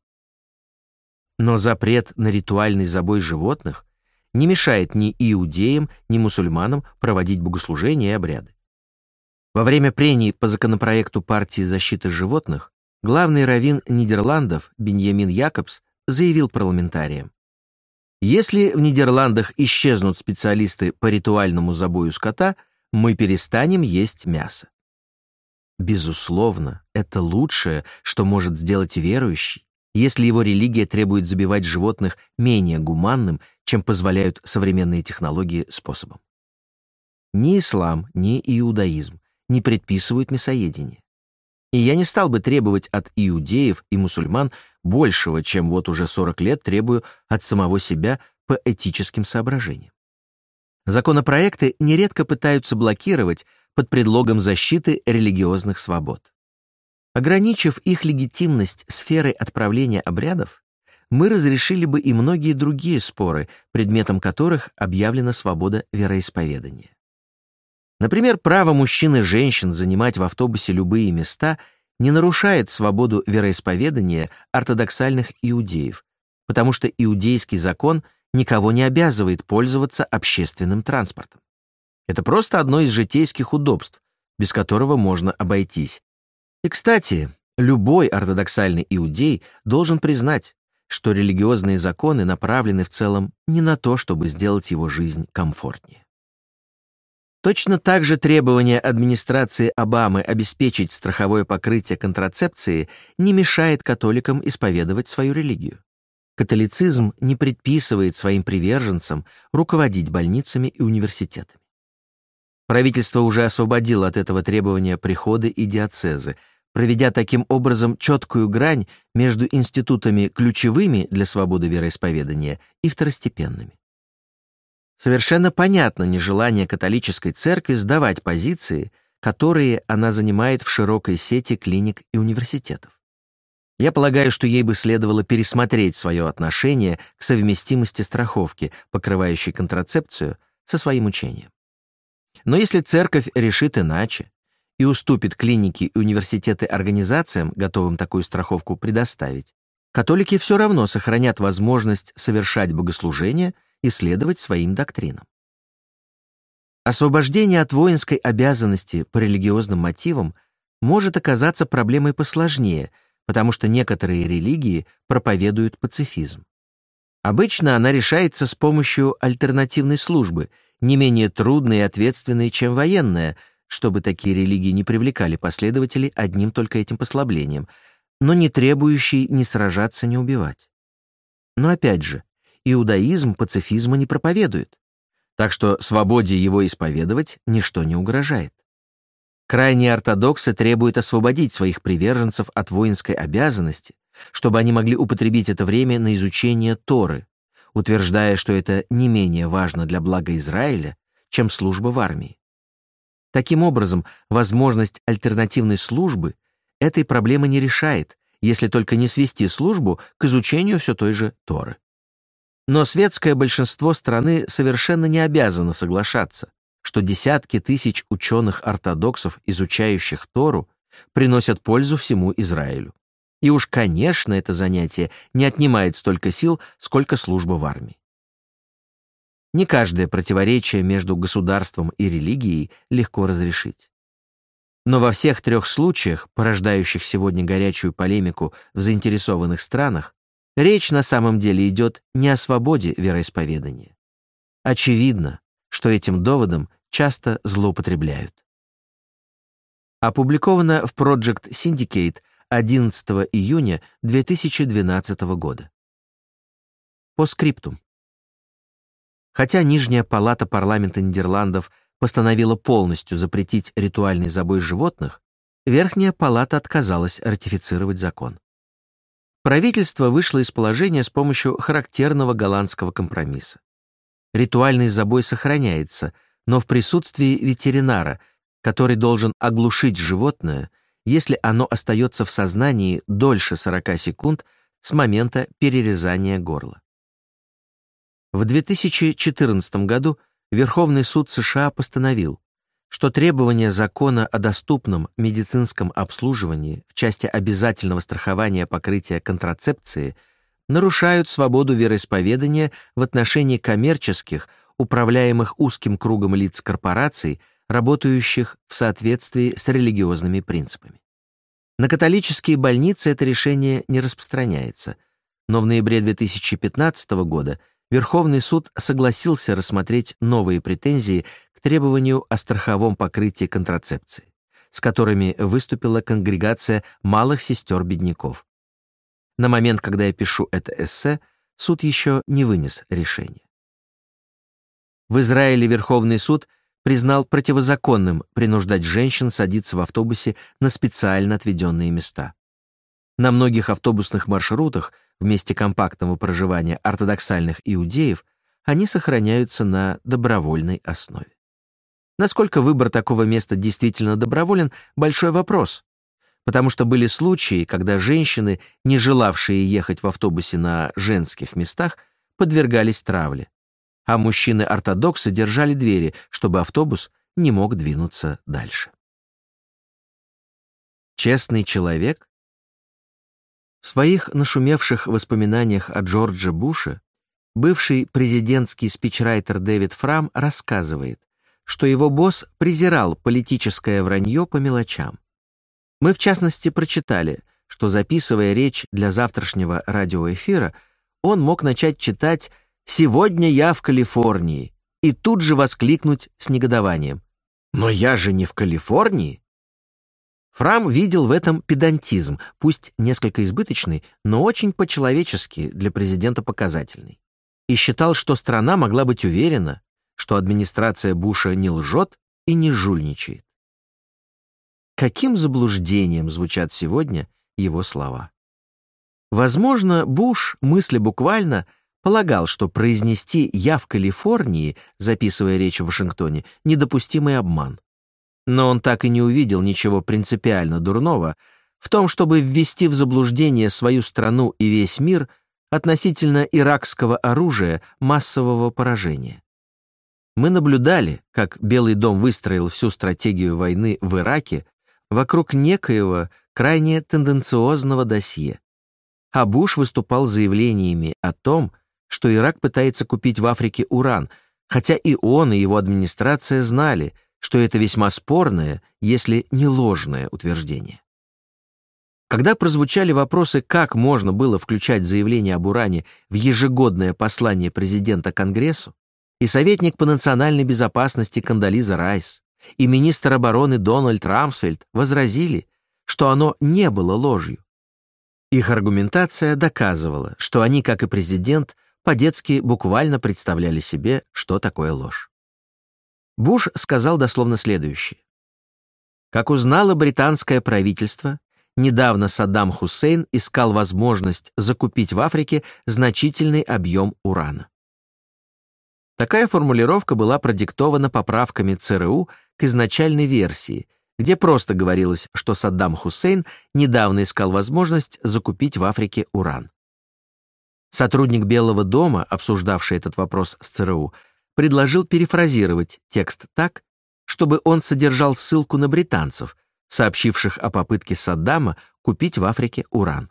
Но запрет на ритуальный забой животных не мешает ни иудеям, ни мусульманам проводить богослужения и обряды. Во время прений по законопроекту партии защиты животных главный раввин Нидерландов Беньямин Якобс заявил парламентариям, если в Нидерландах исчезнут специалисты по ритуальному забою скота – мы перестанем есть мясо. Безусловно, это лучшее, что может сделать верующий, если его религия требует забивать животных менее гуманным, чем позволяют современные технологии способом. Ни ислам, ни иудаизм не предписывают мясоедение. И я не стал бы требовать от иудеев и мусульман большего, чем вот уже 40 лет требую от самого себя по этическим соображениям. Законопроекты нередко пытаются блокировать под предлогом защиты религиозных свобод. Ограничив их легитимность сферой отправления обрядов, мы разрешили бы и многие другие споры, предметом которых объявлена свобода вероисповедания. Например, право мужчин и женщин занимать в автобусе любые места не нарушает свободу вероисповедания ортодоксальных иудеев, потому что иудейский закон никого не обязывает пользоваться общественным транспортом. Это просто одно из житейских удобств, без которого можно обойтись. И, кстати, любой ортодоксальный иудей должен признать, что религиозные законы направлены в целом не на то, чтобы сделать его жизнь комфортнее. Точно так же требование администрации Обамы обеспечить страховое покрытие контрацепции не мешает католикам исповедовать свою религию. Католицизм не предписывает своим приверженцам руководить больницами и университетами. Правительство уже освободило от этого требования приходы и диацезы, проведя таким образом четкую грань между институтами ключевыми для свободы вероисповедания и второстепенными. Совершенно понятно нежелание католической церкви сдавать позиции, которые она занимает в широкой сети клиник и университетов. Я полагаю, что ей бы следовало пересмотреть свое отношение к совместимости страховки, покрывающей контрацепцию, со своим учением. Но если церковь решит иначе, и уступит клиники и университеты организациям, готовым такую страховку предоставить, католики все равно сохранят возможность совершать богослужения и следовать своим доктринам. Освобождение от воинской обязанности по религиозным мотивам может оказаться проблемой посложнее, потому что некоторые религии проповедуют пацифизм. Обычно она решается с помощью альтернативной службы, не менее трудной и ответственной, чем военная, чтобы такие религии не привлекали последователей одним только этим послаблением, но не требующий ни сражаться, ни убивать. Но опять же, иудаизм пацифизма не проповедует, так что свободе его исповедовать ничто не угрожает. Крайние ортодоксы требуют освободить своих приверженцев от воинской обязанности, чтобы они могли употребить это время на изучение Торы, утверждая, что это не менее важно для блага Израиля, чем служба в армии. Таким образом, возможность альтернативной службы этой проблемы не решает, если только не свести службу к изучению все той же Торы. Но светское большинство страны совершенно не обязано соглашаться, что десятки тысяч ученых-ортодоксов, изучающих Тору, приносят пользу всему Израилю. И уж, конечно, это занятие не отнимает столько сил, сколько служба в армии. Не каждое противоречие между государством и религией легко разрешить. Но во всех трех случаях, порождающих сегодня горячую полемику в заинтересованных странах, речь на самом деле идет не о свободе вероисповедания. Очевидно, что этим доводом часто злоупотребляют. Опубликовано в Project Syndicate 11 июня 2012 года. По скриптум. Хотя Нижняя палата парламента Нидерландов постановила полностью запретить ритуальный забой животных, Верхняя палата отказалась ратифицировать закон. Правительство вышло из положения с помощью характерного голландского компромисса. Ритуальный забой сохраняется, но в присутствии ветеринара, который должен оглушить животное, если оно остается в сознании дольше 40 секунд с момента перерезания горла. В 2014 году Верховный суд США постановил, что требования закона о доступном медицинском обслуживании в части обязательного страхования покрытия контрацепции нарушают свободу вероисповедания в отношении коммерческих, управляемых узким кругом лиц корпораций, работающих в соответствии с религиозными принципами. На католические больницы это решение не распространяется, но в ноябре 2015 года Верховный суд согласился рассмотреть новые претензии к требованию о страховом покрытии контрацепции, с которыми выступила конгрегация малых сестер-бедняков. На момент, когда я пишу это эссе, суд еще не вынес решение. В Израиле Верховный суд признал противозаконным принуждать женщин садиться в автобусе на специально отведенные места. На многих автобусных маршрутах в месте компактного проживания ортодоксальных иудеев они сохраняются на добровольной основе. Насколько выбор такого места действительно доброволен – большой вопрос, потому что были случаи, когда женщины, не желавшие ехать в автобусе на женских местах, подвергались травле, а мужчины-ортодоксы держали двери, чтобы автобус не мог двинуться дальше. Честный человек в своих нашумевших воспоминаниях о Джордже Буше бывший президентский спичрайтер Дэвид Фрам рассказывает, что его босс презирал политическое вранье по мелочам. Мы, в частности, прочитали, что, записывая речь для завтрашнего радиоэфира, он мог начать читать «Сегодня я в Калифорнии» и тут же воскликнуть с негодованием. «Но я же не в Калифорнии!» Фрам видел в этом педантизм, пусть несколько избыточный, но очень по-человечески для президента показательный. И считал, что страна могла быть уверена, что администрация Буша не лжет и не жульничает. Каким заблуждением звучат сегодня его слова? Возможно, Буш, мысли буквально, полагал, что произнести «я в Калифорнии», записывая речь в Вашингтоне, недопустимый обман. Но он так и не увидел ничего принципиально дурного в том, чтобы ввести в заблуждение свою страну и весь мир относительно иракского оружия массового поражения. Мы наблюдали, как Белый дом выстроил всю стратегию войны в Ираке вокруг некоего крайне тенденциозного досье. А Буш выступал заявлениями о том, что Ирак пытается купить в Африке уран, хотя и он, и его администрация знали, что это весьма спорное, если не ложное утверждение. Когда прозвучали вопросы, как можно было включать заявление об уране в ежегодное послание президента Конгрессу, и советник по национальной безопасности Кандализа Райс, и министр обороны Дональд Рамсфельд возразили, что оно не было ложью. Их аргументация доказывала, что они, как и президент, по-детски буквально представляли себе, что такое ложь. Буш сказал дословно следующее. Как узнало британское правительство, недавно Саддам Хусейн искал возможность закупить в Африке значительный объем урана. Такая формулировка была продиктована поправками ЦРУ к изначальной версии, где просто говорилось, что Саддам Хусейн недавно искал возможность закупить в Африке уран. Сотрудник Белого дома, обсуждавший этот вопрос с ЦРУ, предложил перефразировать текст так, чтобы он содержал ссылку на британцев, сообщивших о попытке Саддама купить в Африке уран.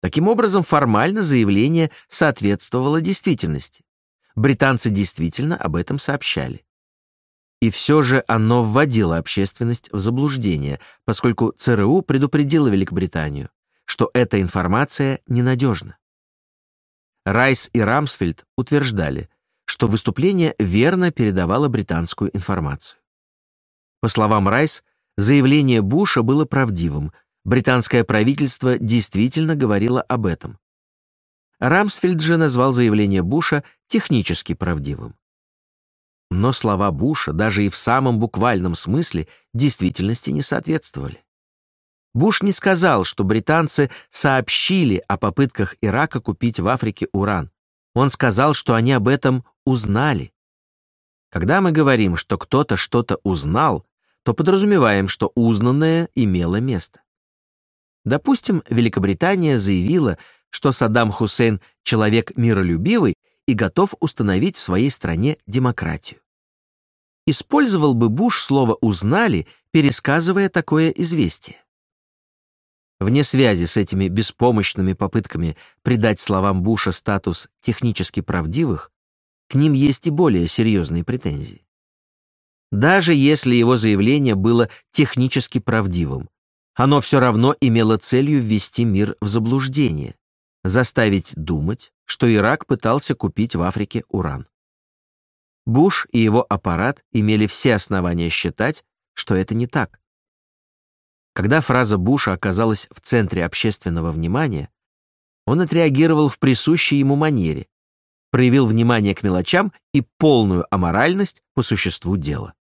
Таким образом, формально заявление соответствовало действительности британцы действительно об этом сообщали. И все же оно вводило общественность в заблуждение, поскольку ЦРУ предупредило Великобританию, что эта информация ненадежна. Райс и Рамсфельд утверждали, что выступление верно передавало британскую информацию. По словам Райс, заявление Буша было правдивым, британское правительство действительно говорило об этом. Рамсфельд же назвал заявление Буша технически правдивым. Но слова Буша даже и в самом буквальном смысле действительности не соответствовали. Буш не сказал, что британцы сообщили о попытках Ирака купить в Африке уран. Он сказал, что они об этом узнали. Когда мы говорим, что кто-то что-то узнал, то подразумеваем, что узнанное имело место. Допустим, Великобритания заявила, что Саддам Хусейн — человек миролюбивый и готов установить в своей стране демократию. Использовал бы Буш слово «узнали», пересказывая такое известие. Вне связи с этими беспомощными попытками придать словам Буша статус технически правдивых, к ним есть и более серьезные претензии. Даже если его заявление было технически правдивым, оно все равно имело целью ввести мир в заблуждение, заставить думать, что Ирак пытался купить в Африке уран. Буш и его аппарат имели все основания считать, что это не так. Когда фраза Буша оказалась в центре общественного внимания, он отреагировал в присущей ему манере, проявил внимание к мелочам и полную аморальность по существу дела.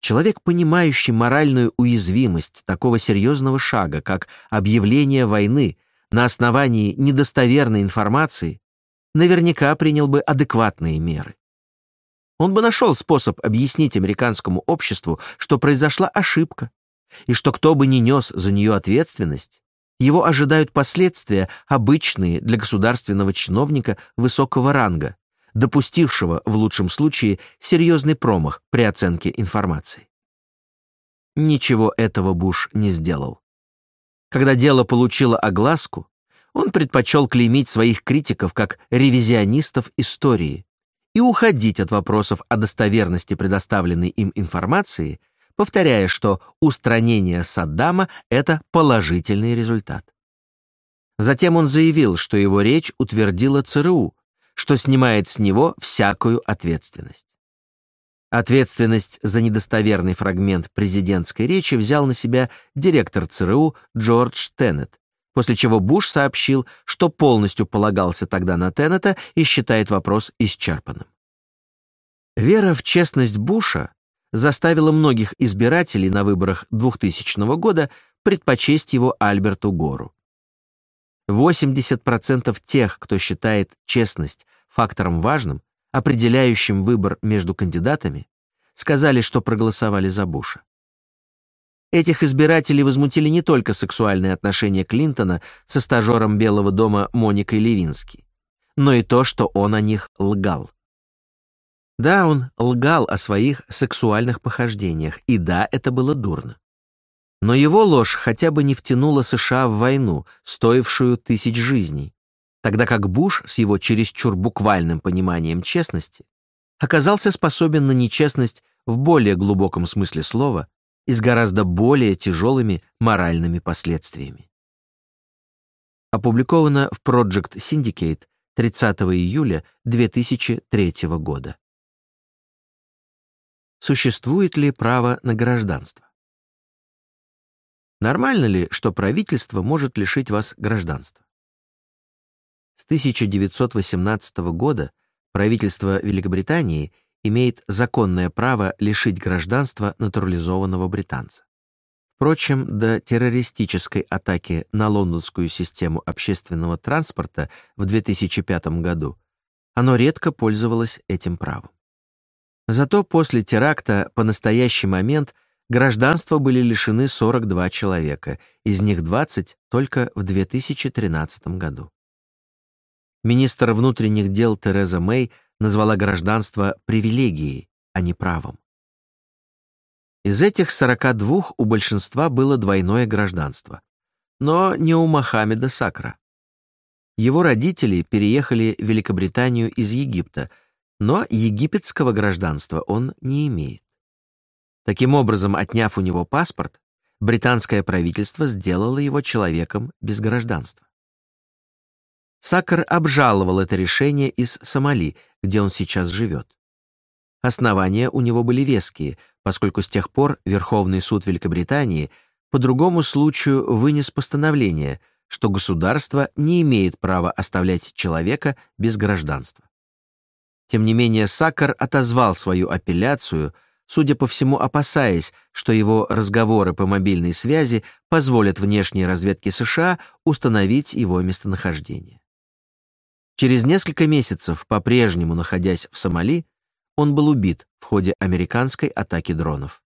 Человек, понимающий моральную уязвимость такого серьезного шага, как объявление войны на основании недостоверной информации, наверняка принял бы адекватные меры. Он бы нашел способ объяснить американскому обществу, что произошла ошибка, и что кто бы ни нес за нее ответственность, его ожидают последствия, обычные для государственного чиновника высокого ранга, допустившего, в лучшем случае, серьезный промах при оценке информации. Ничего этого Буш не сделал. Когда дело получило огласку, он предпочел клеймить своих критиков как ревизионистов истории и уходить от вопросов о достоверности предоставленной им информации, повторяя, что устранение Саддама — это положительный результат. Затем он заявил, что его речь утвердила ЦРУ, что снимает с него всякую ответственность. Ответственность за недостоверный фрагмент президентской речи взял на себя директор ЦРУ Джордж Теннет, после чего Буш сообщил, что полностью полагался тогда на Теннета и считает вопрос исчерпанным. Вера в честность Буша заставила многих избирателей на выборах 2000 года предпочесть его Альберту Гору. 80% тех, кто считает честность фактором важным, определяющим выбор между кандидатами, сказали, что проголосовали за Буша. Этих избирателей возмутили не только сексуальные отношения Клинтона со стажером Белого дома Моникой Левински, но и то, что он о них лгал. Да, он лгал о своих сексуальных похождениях, и да, это было дурно. Но его ложь хотя бы не втянула США в войну, стоившую тысяч жизней, тогда как Буш с его чересчур буквальным пониманием честности оказался способен на нечестность в более глубоком смысле слова и с гораздо более тяжелыми моральными последствиями. Опубликовано в Project Syndicate 30 июля 2003 года. Существует ли право на гражданство? Нормально ли, что правительство может лишить вас гражданства? С 1918 года правительство Великобритании имеет законное право лишить гражданства натурализованного британца. Впрочем, до террористической атаки на лондонскую систему общественного транспорта в 2005 году оно редко пользовалось этим правом. Зато после теракта по настоящий момент гражданства были лишены 42 человека, из них 20 только в 2013 году министр внутренних дел Тереза Мэй назвала гражданство привилегией, а не правом. Из этих 42 у большинства было двойное гражданство, но не у Мохаммеда Сакра. Его родители переехали в Великобританию из Египта, но египетского гражданства он не имеет. Таким образом, отняв у него паспорт, британское правительство сделало его человеком без гражданства. Сакар обжаловал это решение из Сомали, где он сейчас живет. Основания у него были веские, поскольку с тех пор Верховный суд Великобритании по другому случаю вынес постановление, что государство не имеет права оставлять человека без гражданства. Тем не менее, Сакар отозвал свою апелляцию, судя по всему, опасаясь, что его разговоры по мобильной связи позволят внешней разведке США установить его местонахождение. Через несколько месяцев, по-прежнему находясь в Сомали, он был убит в ходе американской атаки дронов.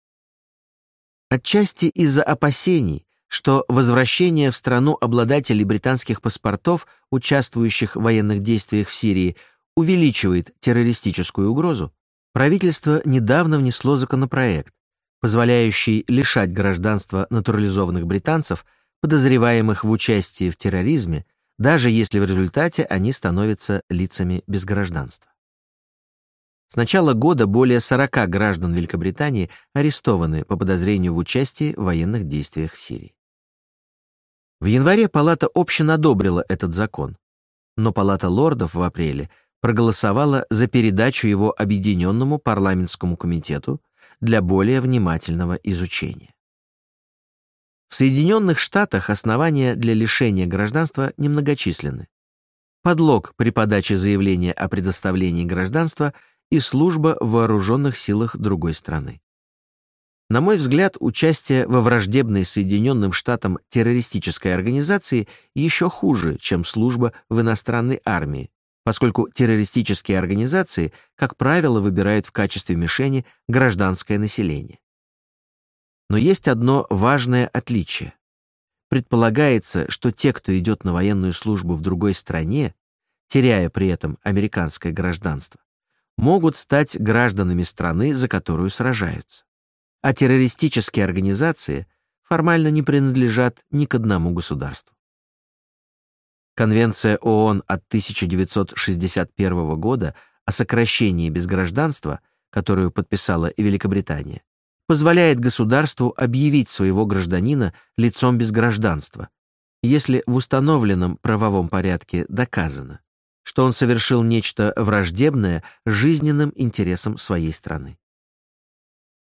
Отчасти из-за опасений, что возвращение в страну обладателей британских паспортов, участвующих в военных действиях в Сирии, увеличивает террористическую угрозу, правительство недавно внесло законопроект, позволяющий лишать гражданства натурализованных британцев, подозреваемых в участии в терроризме, даже если в результате они становятся лицами без гражданства. С начала года более 40 граждан Великобритании арестованы по подозрению в участии в военных действиях в Сирии. В январе Палата общин одобрила этот закон, но Палата лордов в апреле проголосовала за передачу его Объединенному парламентскому комитету для более внимательного изучения. В Соединенных Штатах основания для лишения гражданства немногочисленны. Подлог при подаче заявления о предоставлении гражданства и служба в вооруженных силах другой страны. На мой взгляд, участие во враждебной Соединенным Штатам террористической организации еще хуже, чем служба в иностранной армии, поскольку террористические организации, как правило, выбирают в качестве мишени гражданское население. Но есть одно важное отличие. Предполагается, что те, кто идет на военную службу в другой стране, теряя при этом американское гражданство, могут стать гражданами страны, за которую сражаются. А террористические организации формально не принадлежат ни к одному государству. Конвенция ООН от 1961 года о сокращении безгражданства, которую подписала Великобритания, позволяет государству объявить своего гражданина лицом без гражданства, если в установленном правовом порядке доказано, что он совершил нечто враждебное жизненным интересам своей страны.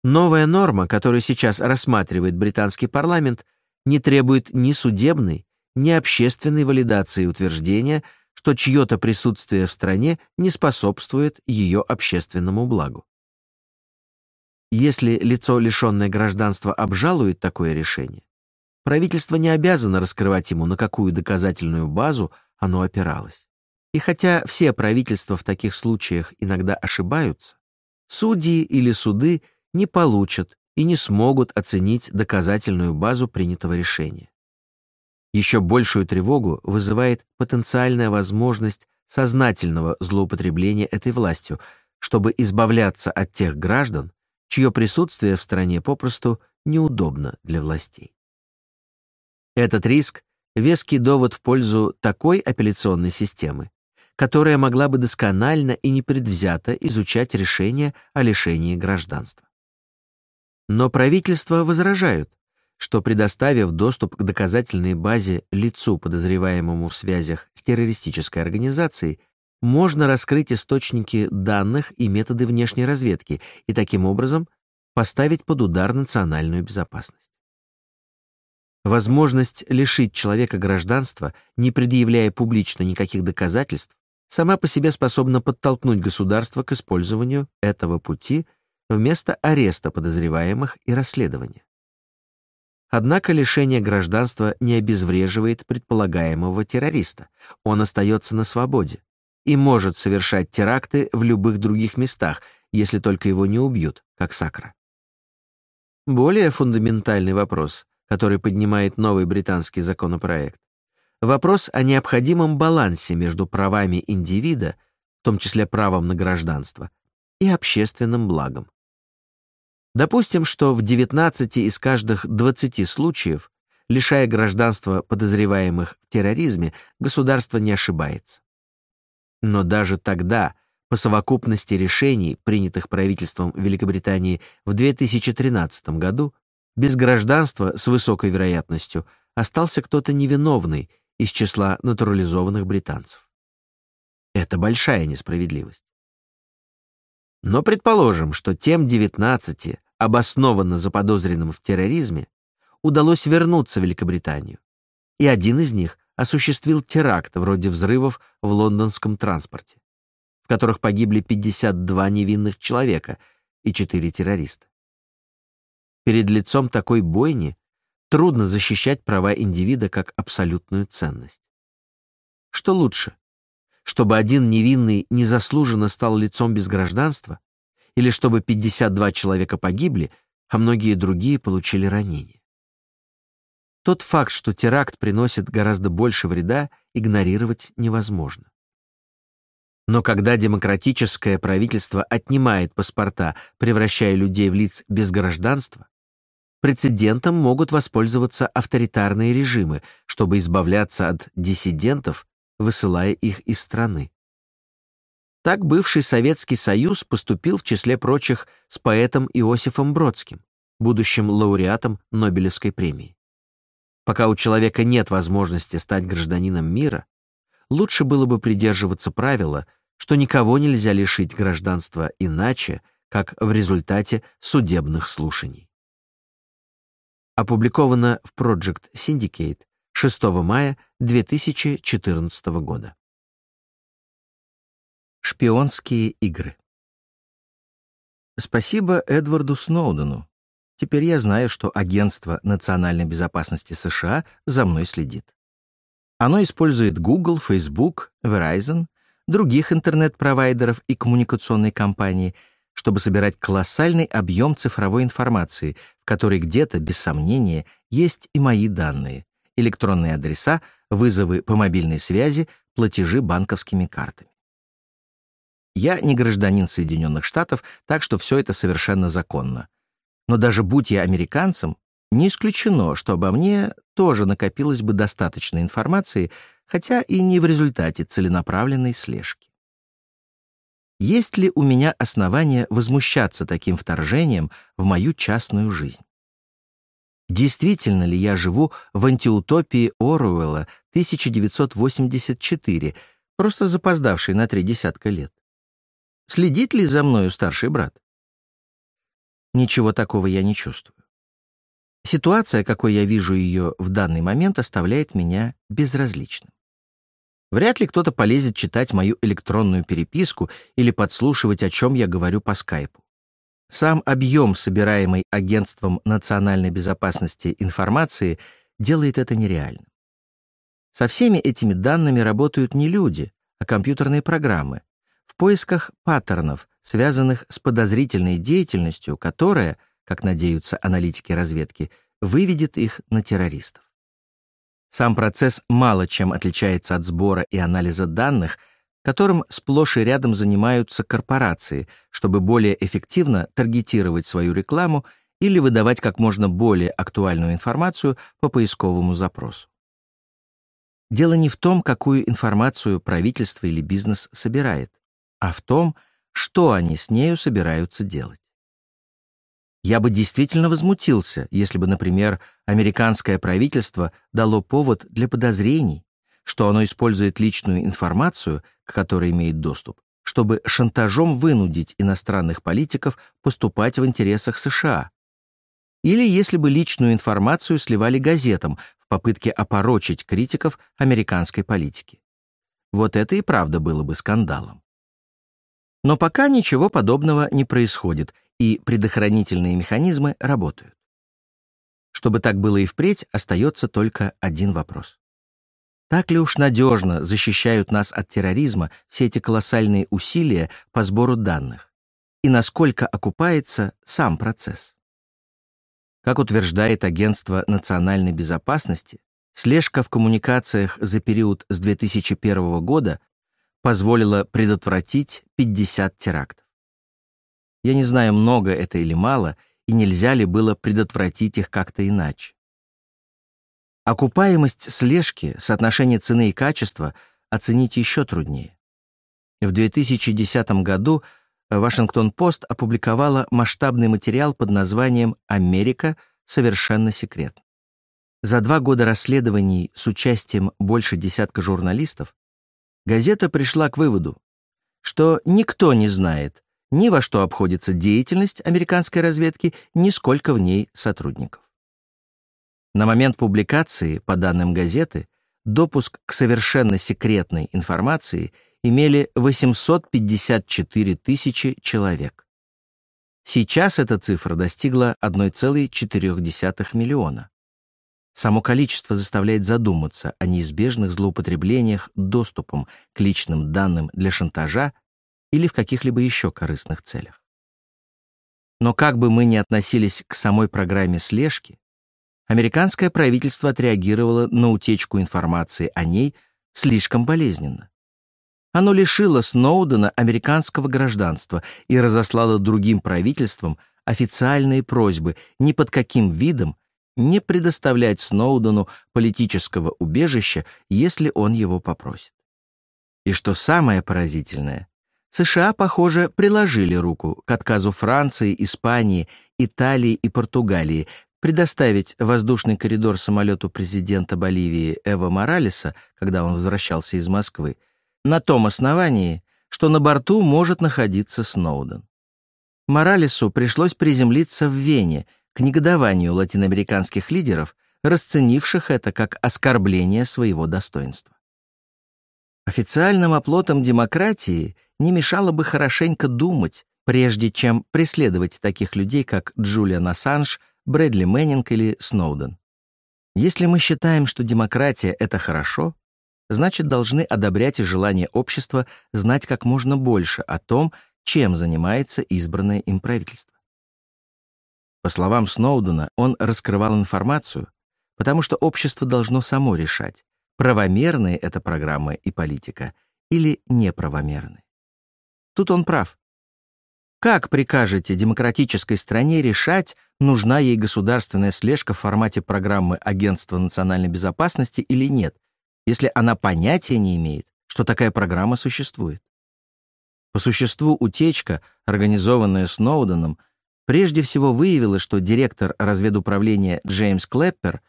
Новая норма, которую сейчас рассматривает британский парламент, не требует ни судебной, ни общественной валидации утверждения, что чье-то присутствие в стране не способствует ее общественному благу. Если лицо, лишенное гражданства, обжалует такое решение, правительство не обязано раскрывать ему, на какую доказательную базу оно опиралось. И хотя все правительства в таких случаях иногда ошибаются, судьи или суды не получат и не смогут оценить доказательную базу принятого решения. Еще большую тревогу вызывает потенциальная возможность сознательного злоупотребления этой властью, чтобы избавляться от тех граждан, чье присутствие в стране попросту неудобно для властей. Этот риск — веский довод в пользу такой апелляционной системы, которая могла бы досконально и непредвзято изучать решения о лишении гражданства. Но правительства возражают, что предоставив доступ к доказательной базе лицу, подозреваемому в связях с террористической организацией, можно раскрыть источники данных и методы внешней разведки и таким образом поставить под удар национальную безопасность. Возможность лишить человека гражданства, не предъявляя публично никаких доказательств, сама по себе способна подтолкнуть государство к использованию этого пути вместо ареста подозреваемых и расследования. Однако лишение гражданства не обезвреживает предполагаемого террориста. Он остается на свободе и может совершать теракты в любых других местах, если только его не убьют, как Сакра. Более фундаментальный вопрос, который поднимает новый британский законопроект, вопрос о необходимом балансе между правами индивида, в том числе правом на гражданство, и общественным благом. Допустим, что в 19 из каждых 20 случаев, лишая гражданства подозреваемых в терроризме, государство не ошибается. Но даже тогда, по совокупности решений, принятых правительством Великобритании в 2013 году, без гражданства с высокой вероятностью остался кто-то невиновный из числа натурализованных британцев. Это большая несправедливость. Но предположим, что тем 19 обоснованно заподозренным в терроризме, удалось вернуться в Великобританию, и один из них осуществил теракт вроде взрывов в лондонском транспорте, в которых погибли 52 невинных человека и 4 террориста. Перед лицом такой бойни трудно защищать права индивида как абсолютную ценность. Что лучше? Чтобы один невинный незаслуженно стал лицом без гражданства или чтобы 52 человека погибли, а многие другие получили ранения. Тот факт, что теракт приносит гораздо больше вреда, игнорировать невозможно. Но когда демократическое правительство отнимает паспорта, превращая людей в лиц без гражданства, прецедентом могут воспользоваться авторитарные режимы, чтобы избавляться от диссидентов, высылая их из страны. Так бывший Советский Союз поступил в числе прочих с поэтом Иосифом Бродским, будущим лауреатом Нобелевской премии. Пока у человека нет возможности стать гражданином мира, лучше было бы придерживаться правила, что никого нельзя лишить гражданства иначе, как в результате судебных слушаний. Опубликовано в Project Syndicate 6 мая 2014 года. Шпионские игры. Спасибо Эдварду Сноудену. Теперь я знаю, что Агентство национальной безопасности США за мной следит. Оно использует Google, Facebook, Verizon, других интернет-провайдеров и коммуникационные компании, чтобы собирать колоссальный объем цифровой информации, в которой где-то, без сомнения, есть и мои данные, электронные адреса, вызовы по мобильной связи, платежи банковскими картами. Я не гражданин Соединенных Штатов, так что все это совершенно законно. Но даже будь я американцем, не исключено, что обо мне тоже накопилось бы достаточно информации, хотя и не в результате целенаправленной слежки. есть ли у меня основания возмущаться таким вторжением в мою частную жизнь? Действительно ли я живу в антиутопии Оруэлла 1984, просто запоздавший на три десятка лет? Следит ли за мною старший брат? Ничего такого я не чувствую. Ситуация, какой я вижу ее в данный момент, оставляет меня безразличным. Вряд ли кто-то полезет читать мою электронную переписку или подслушивать, о чем я говорю по скайпу. Сам объем, собираемый Агентством национальной безопасности информации, делает это нереальным. Со всеми этими данными работают не люди, а компьютерные программы, в поисках паттернов, связанных с подозрительной деятельностью, которая, как надеются аналитики разведки, выведет их на террористов. Сам процесс мало чем отличается от сбора и анализа данных — которым сплошь и рядом занимаются корпорации, чтобы более эффективно таргетировать свою рекламу или выдавать как можно более актуальную информацию по поисковому запросу. Дело не в том, какую информацию правительство или бизнес собирает, а в том, что они с нею собираются делать. Я бы действительно возмутился, если бы, например, американское правительство дало повод для подозрений, что оно использует личную информацию, к которой имеет доступ, чтобы шантажом вынудить иностранных политиков поступать в интересах США. Или если бы личную информацию сливали газетам в попытке опорочить критиков американской политики. Вот это и правда было бы скандалом. Но пока ничего подобного не происходит, и предохранительные механизмы работают. Чтобы так было и впредь, остается только один вопрос. Так ли уж надежно защищают нас от терроризма все эти колоссальные усилия по сбору данных? И насколько окупается сам процесс? Как утверждает Агентство национальной безопасности, слежка в коммуникациях за период с 2001 года позволила предотвратить 50 терактов. Я не знаю, много это или мало, и нельзя ли было предотвратить их как-то иначе. Окупаемость слежки, соотношение цены и качества оценить еще труднее. В 2010 году Вашингтон-Пост опубликовала масштабный материал под названием «Америка совершенно секретна». За два года расследований с участием больше десятка журналистов газета пришла к выводу, что никто не знает ни во что обходится деятельность американской разведки, ни сколько в ней сотрудников. На момент публикации, по данным газеты, допуск к совершенно секретной информации имели 854 тысячи человек. Сейчас эта цифра достигла 1,4 миллиона. Само количество заставляет задуматься о неизбежных злоупотреблениях доступом к личным данным для шантажа или в каких-либо еще корыстных целях. Но как бы мы ни относились к самой программе слежки, американское правительство отреагировало на утечку информации о ней слишком болезненно. Оно лишило Сноудена американского гражданства и разослало другим правительствам официальные просьбы ни под каким видом не предоставлять Сноудену политического убежища, если он его попросит. И что самое поразительное, США, похоже, приложили руку к отказу Франции, Испании, Италии и Португалии предоставить воздушный коридор самолету президента Боливии Эва Моралеса, когда он возвращался из Москвы, на том основании, что на борту может находиться Сноуден. Моралесу пришлось приземлиться в Вене к негодованию латиноамериканских лидеров, расценивших это как оскорбление своего достоинства. Официальным оплотом демократии не мешало бы хорошенько думать, прежде чем преследовать таких людей, как Джулиан Ассанж, Брэдли Мэннинг или Сноуден. Если мы считаем, что демократия — это хорошо, значит, должны одобрять и желание общества знать как можно больше о том, чем занимается избранное им правительство. По словам Сноудена, он раскрывал информацию, потому что общество должно само решать, правомерные это программы и политика или неправомерные. Тут он прав. Как прикажете демократической стране решать, нужна ей государственная слежка в формате программы Агентства национальной безопасности или нет, если она понятия не имеет, что такая программа существует? По существу утечка, организованная Сноуденом, прежде всего выявила, что директор разведуправления Джеймс Клэппер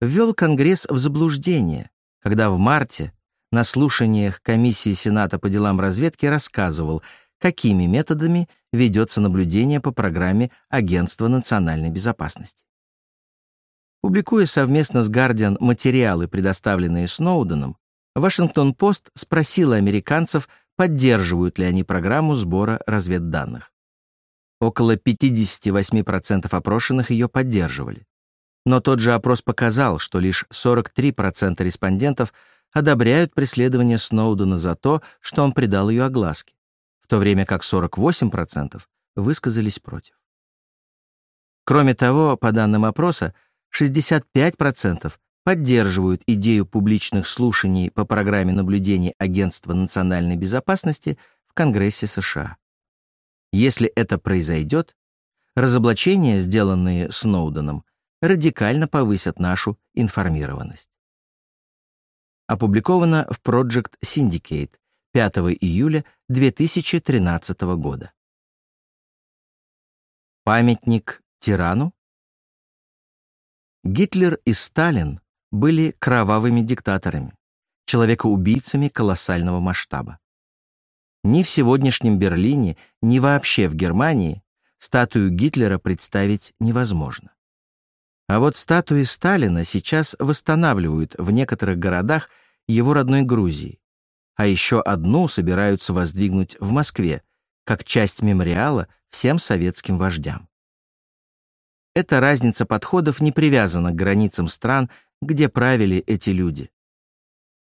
ввел Конгресс в заблуждение, когда в марте на слушаниях комиссии Сената по делам разведки рассказывал, какими методами ведется наблюдение по программе Агентства национальной безопасности. Публикуя совместно с «Гардиан» материалы, предоставленные Сноуденом, Вашингтон-Пост спросила американцев, поддерживают ли они программу сбора разведданных. Около 58% опрошенных ее поддерживали. Но тот же опрос показал, что лишь 43% респондентов одобряют преследование Сноудена за то, что он придал ее огласке, в то время как 48% высказались против. Кроме того, по данным опроса, 65% поддерживают идею публичных слушаний по программе наблюдения Агентства национальной безопасности в Конгрессе США. Если это произойдет, разоблачения, сделанные Сноуденом, радикально повысят нашу информированность. Опубликовано в Project Syndicate 5 июля 2013 года. Памятник тирану? Гитлер и Сталин были кровавыми диктаторами, человекоубийцами колоссального масштаба. Ни в сегодняшнем Берлине, ни вообще в Германии статую Гитлера представить невозможно. А вот статуи Сталина сейчас восстанавливают в некоторых городах его родной Грузии, а еще одну собираются воздвигнуть в Москве, как часть мемориала всем советским вождям. Эта разница подходов не привязана к границам стран, где правили эти люди.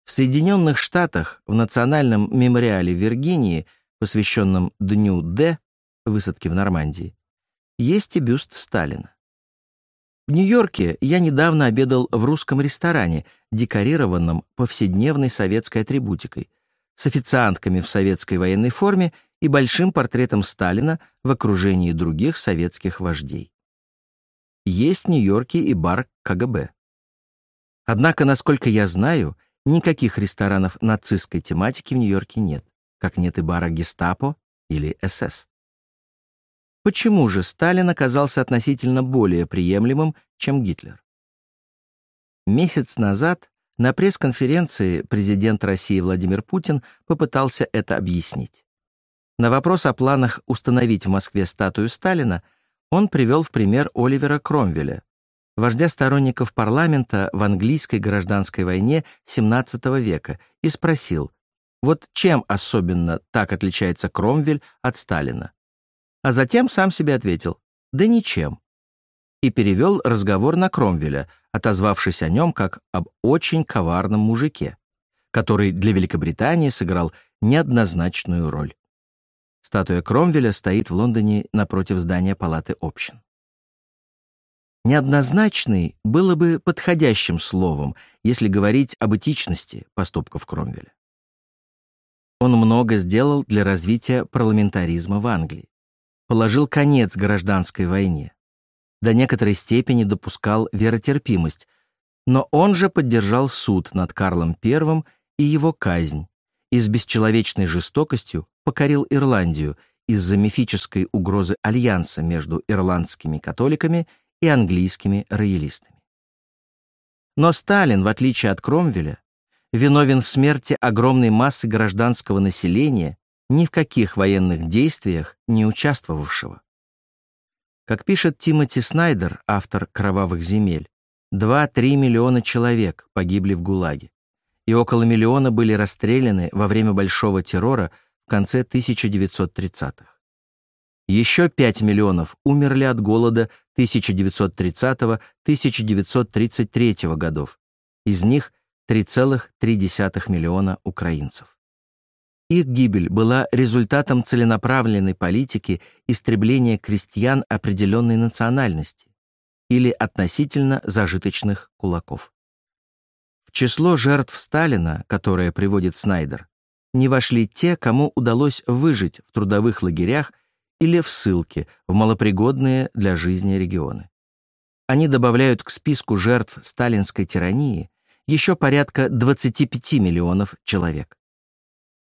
В Соединенных Штатах в Национальном мемориале Виргинии, посвященном Дню Д, высадке в Нормандии, есть и бюст Сталина. В Нью-Йорке я недавно обедал в русском ресторане, декорированном повседневной советской атрибутикой, с официантками в советской военной форме и большим портретом Сталина в окружении других советских вождей есть в Нью-Йорке и бар КГБ. Однако, насколько я знаю, никаких ресторанов нацистской тематики в Нью-Йорке нет, как нет и бара гестапо или СС. Почему же Сталин оказался относительно более приемлемым, чем Гитлер? Месяц назад на пресс-конференции президент России Владимир Путин попытался это объяснить. На вопрос о планах установить в Москве статую Сталина – он привел в пример Оливера Кромвеля, вождя сторонников парламента в английской гражданской войне XVII века, и спросил, вот чем особенно так отличается Кромвель от Сталина? А затем сам себе ответил, да ничем. И перевел разговор на Кромвеля, отозвавшись о нем как об очень коварном мужике, который для Великобритании сыграл неоднозначную роль. Статуя Кромвеля стоит в Лондоне напротив здания Палаты общин. Неоднозначный было бы подходящим словом, если говорить об этичности поступков Кромвеля. Он много сделал для развития парламентаризма в Англии. Положил конец гражданской войне. До некоторой степени допускал веротерпимость, но он же поддержал суд над Карлом I и его казнь, и с бесчеловечной жестокостью покорил Ирландию из-за мифической угрозы альянса между ирландскими католиками и английскими роялистами. Но Сталин, в отличие от Кромвеля, виновен в смерти огромной массы гражданского населения, ни в каких военных действиях не участвовавшего. Как пишет Тимоти Снайдер, автор «Кровавых земель», 2-3 миллиона человек погибли в ГУЛАГе, и около миллиона были расстреляны во время Большого террора в конце 1930-х. Еще 5 миллионов умерли от голода 1930-1933 годов, из них 3,3 миллиона украинцев. Их гибель была результатом целенаправленной политики истребления крестьян определенной национальности или относительно зажиточных кулаков. В число жертв Сталина, которое приводит Снайдер, не вошли те, кому удалось выжить в трудовых лагерях или в ссылке в малопригодные для жизни регионы. Они добавляют к списку жертв сталинской тирании еще порядка 25 миллионов человек.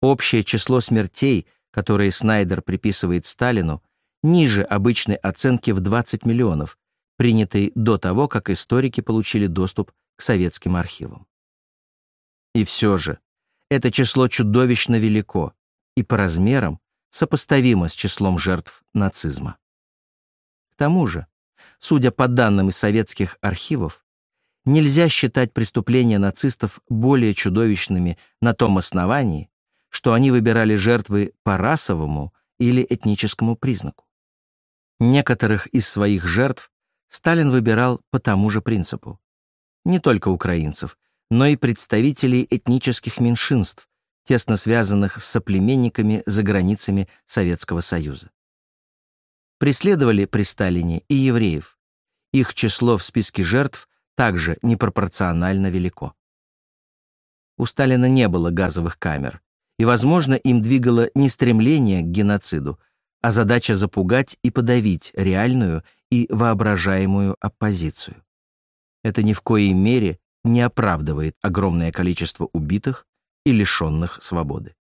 Общее число смертей которые Снайдер приписывает Сталину, ниже обычной оценки в 20 миллионов, принятой до того, как историки получили доступ к советским архивам. И все же, это число чудовищно велико и по размерам сопоставимо с числом жертв нацизма. К тому же, судя по данным из советских архивов, нельзя считать преступления нацистов более чудовищными на том основании, что они выбирали жертвы по расовому или этническому признаку. Некоторых из своих жертв Сталин выбирал по тому же принципу. Не только украинцев, но и представителей этнических меньшинств, тесно связанных с соплеменниками за границами Советского Союза. Преследовали при Сталине и евреев. Их число в списке жертв также непропорционально велико. У Сталина не было газовых камер, и, возможно, им двигало не стремление к геноциду, а задача запугать и подавить реальную и воображаемую оппозицию. Это ни в коей мере не оправдывает огромное количество убитых и лишенных свободы.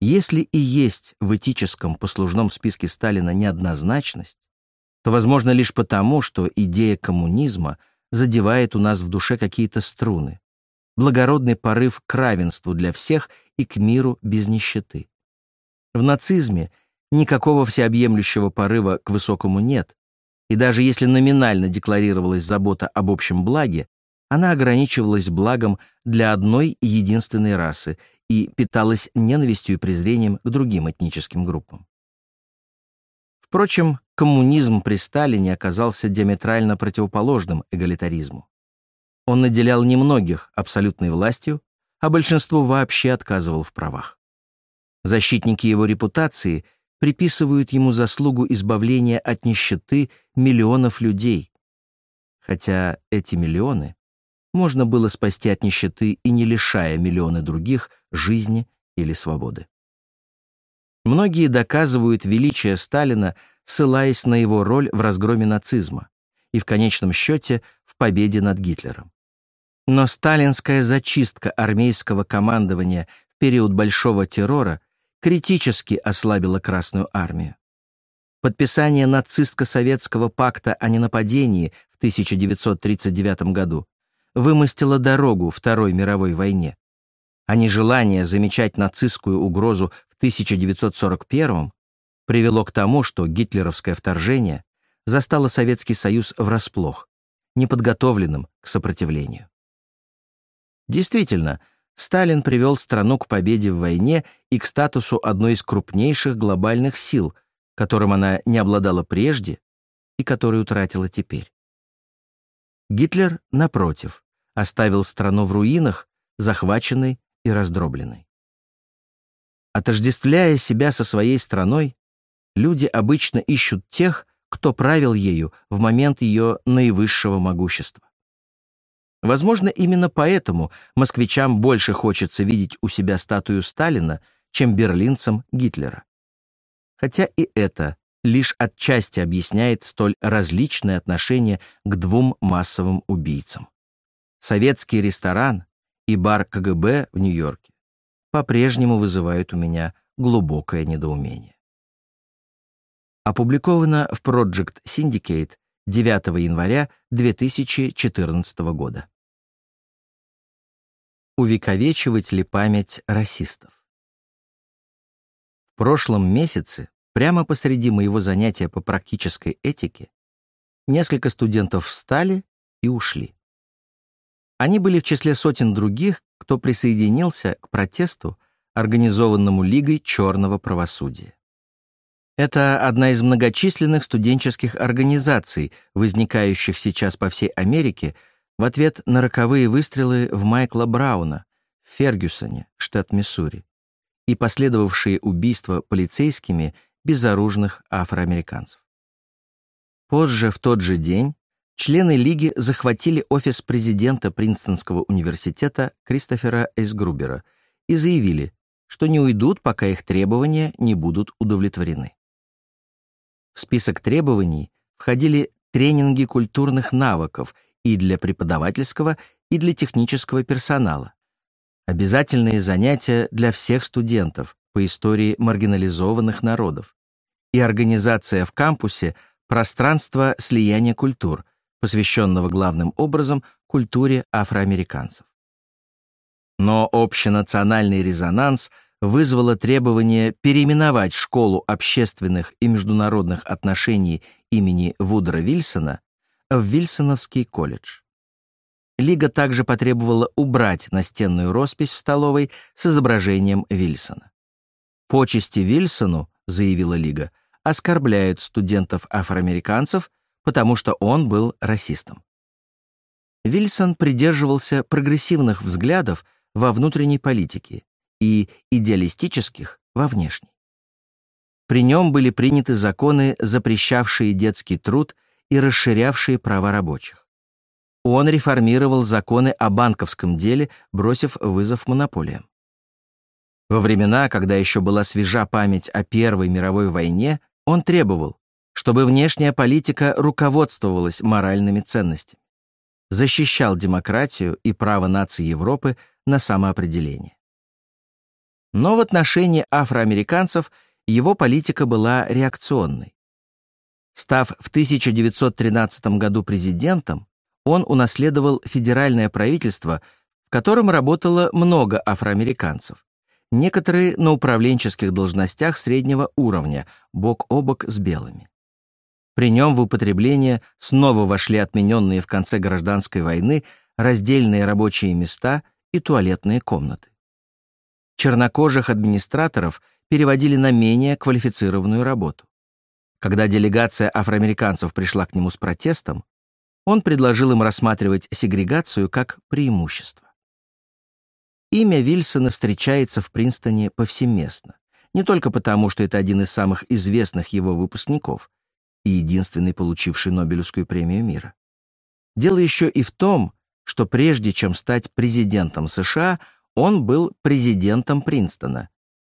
Если и есть в этическом послужном списке Сталина неоднозначность, то возможно лишь потому, что идея коммунизма задевает у нас в душе какие-то струны, благородный порыв к равенству для всех и к миру без нищеты. В нацизме никакого всеобъемлющего порыва к высокому нет, и даже если номинально декларировалась забота об общем благе, она ограничивалась благом для одной единственной расы и питалась ненавистью и презрением к другим этническим группам. Впрочем, коммунизм при Сталине оказался диаметрально противоположным эгалитаризму. Он наделял немногих абсолютной властью, а большинству вообще отказывал в правах. Защитники его репутации приписывают ему заслугу избавления от нищеты миллионов людей, хотя эти миллионы можно было спасти от нищеты и не лишая миллионы других жизни или свободы. Многие доказывают величие Сталина, ссылаясь на его роль в разгроме нацизма и в конечном счете в победе над Гитлером. Но сталинская зачистка армейского командования в период Большого террора критически ослабила Красную армию. Подписание нацистско-советского пакта о ненападении в 1939 году вымостило дорогу Второй мировой войне, а нежелание замечать нацистскую угрозу в 1941 привело к тому, что гитлеровское вторжение застало Советский Союз врасплох, неподготовленным к сопротивлению. Действительно, Сталин привел страну к победе в войне и к статусу одной из крупнейших глобальных сил, которым она не обладала прежде и который утратила теперь. Гитлер, напротив, оставил страну в руинах, захваченной и раздробленной. Отождествляя себя со своей страной, люди обычно ищут тех, кто правил ею в момент ее наивысшего могущества. Возможно, именно поэтому москвичам больше хочется видеть у себя статую Сталина, чем берлинцам Гитлера. Хотя и это лишь отчасти объясняет столь различное отношение к двум массовым убийцам советский ресторан и бар КГБ в Нью-Йорке по-прежнему вызывают у меня глубокое недоумение. Опубликовано в Project Syndicate 9 января 2014 года. Увековечивать ли память расистов? В прошлом месяце, прямо посреди моего занятия по практической этике, несколько студентов встали и ушли. Они были в числе сотен других, кто присоединился к протесту, организованному Лигой черного правосудия. Это одна из многочисленных студенческих организаций, возникающих сейчас по всей Америке в ответ на роковые выстрелы в Майкла Брауна в Фергюсоне, штат Миссури, и последовавшие убийства полицейскими безоружных афроамериканцев. Позже, в тот же день, члены Лиги захватили офис президента Принстонского университета Кристофера Эйсгрубера и заявили, что не уйдут, пока их требования не будут удовлетворены. В список требований входили тренинги культурных навыков и для преподавательского, и для технического персонала, обязательные занятия для всех студентов, по истории маргинализованных народов и организация в кампусе пространства слияния культур, посвященного главным образом культуре афроамериканцев. Но общенациональный резонанс вызвало требование переименовать школу общественных и международных отношений имени Вудро Вильсона в Вильсоновский колледж. Лига также потребовала убрать настенную роспись в столовой с изображением Вильсона. «Почести Вильсону», — заявила Лига, — оскорбляют студентов-афроамериканцев, потому что он был расистом. Вильсон придерживался прогрессивных взглядов во внутренней политике и идеалистических во внешней. При нем были приняты законы, запрещавшие детский труд и расширявшие права рабочих. Он реформировал законы о банковском деле, бросив вызов монополиям. Во времена, когда еще была свежа память о Первой мировой войне, он требовал, чтобы внешняя политика руководствовалась моральными ценностями, защищал демократию и право наций Европы на самоопределение. Но в отношении афроамериканцев его политика была реакционной. Став в 1913 году президентом, он унаследовал федеральное правительство, в котором работало много афроамериканцев, некоторые на управленческих должностях среднего уровня, бок о бок с белыми. При нем в употребление снова вошли отмененные в конце гражданской войны раздельные рабочие места и туалетные комнаты. Чернокожих администраторов переводили на менее квалифицированную работу. Когда делегация афроамериканцев пришла к нему с протестом, он предложил им рассматривать сегрегацию как преимущество. Имя Вильсона встречается в Принстоне повсеместно, не только потому, что это один из самых известных его выпускников и единственный получивший Нобелевскую премию мира. Дело еще и в том, что прежде чем стать президентом США, он был президентом Принстона,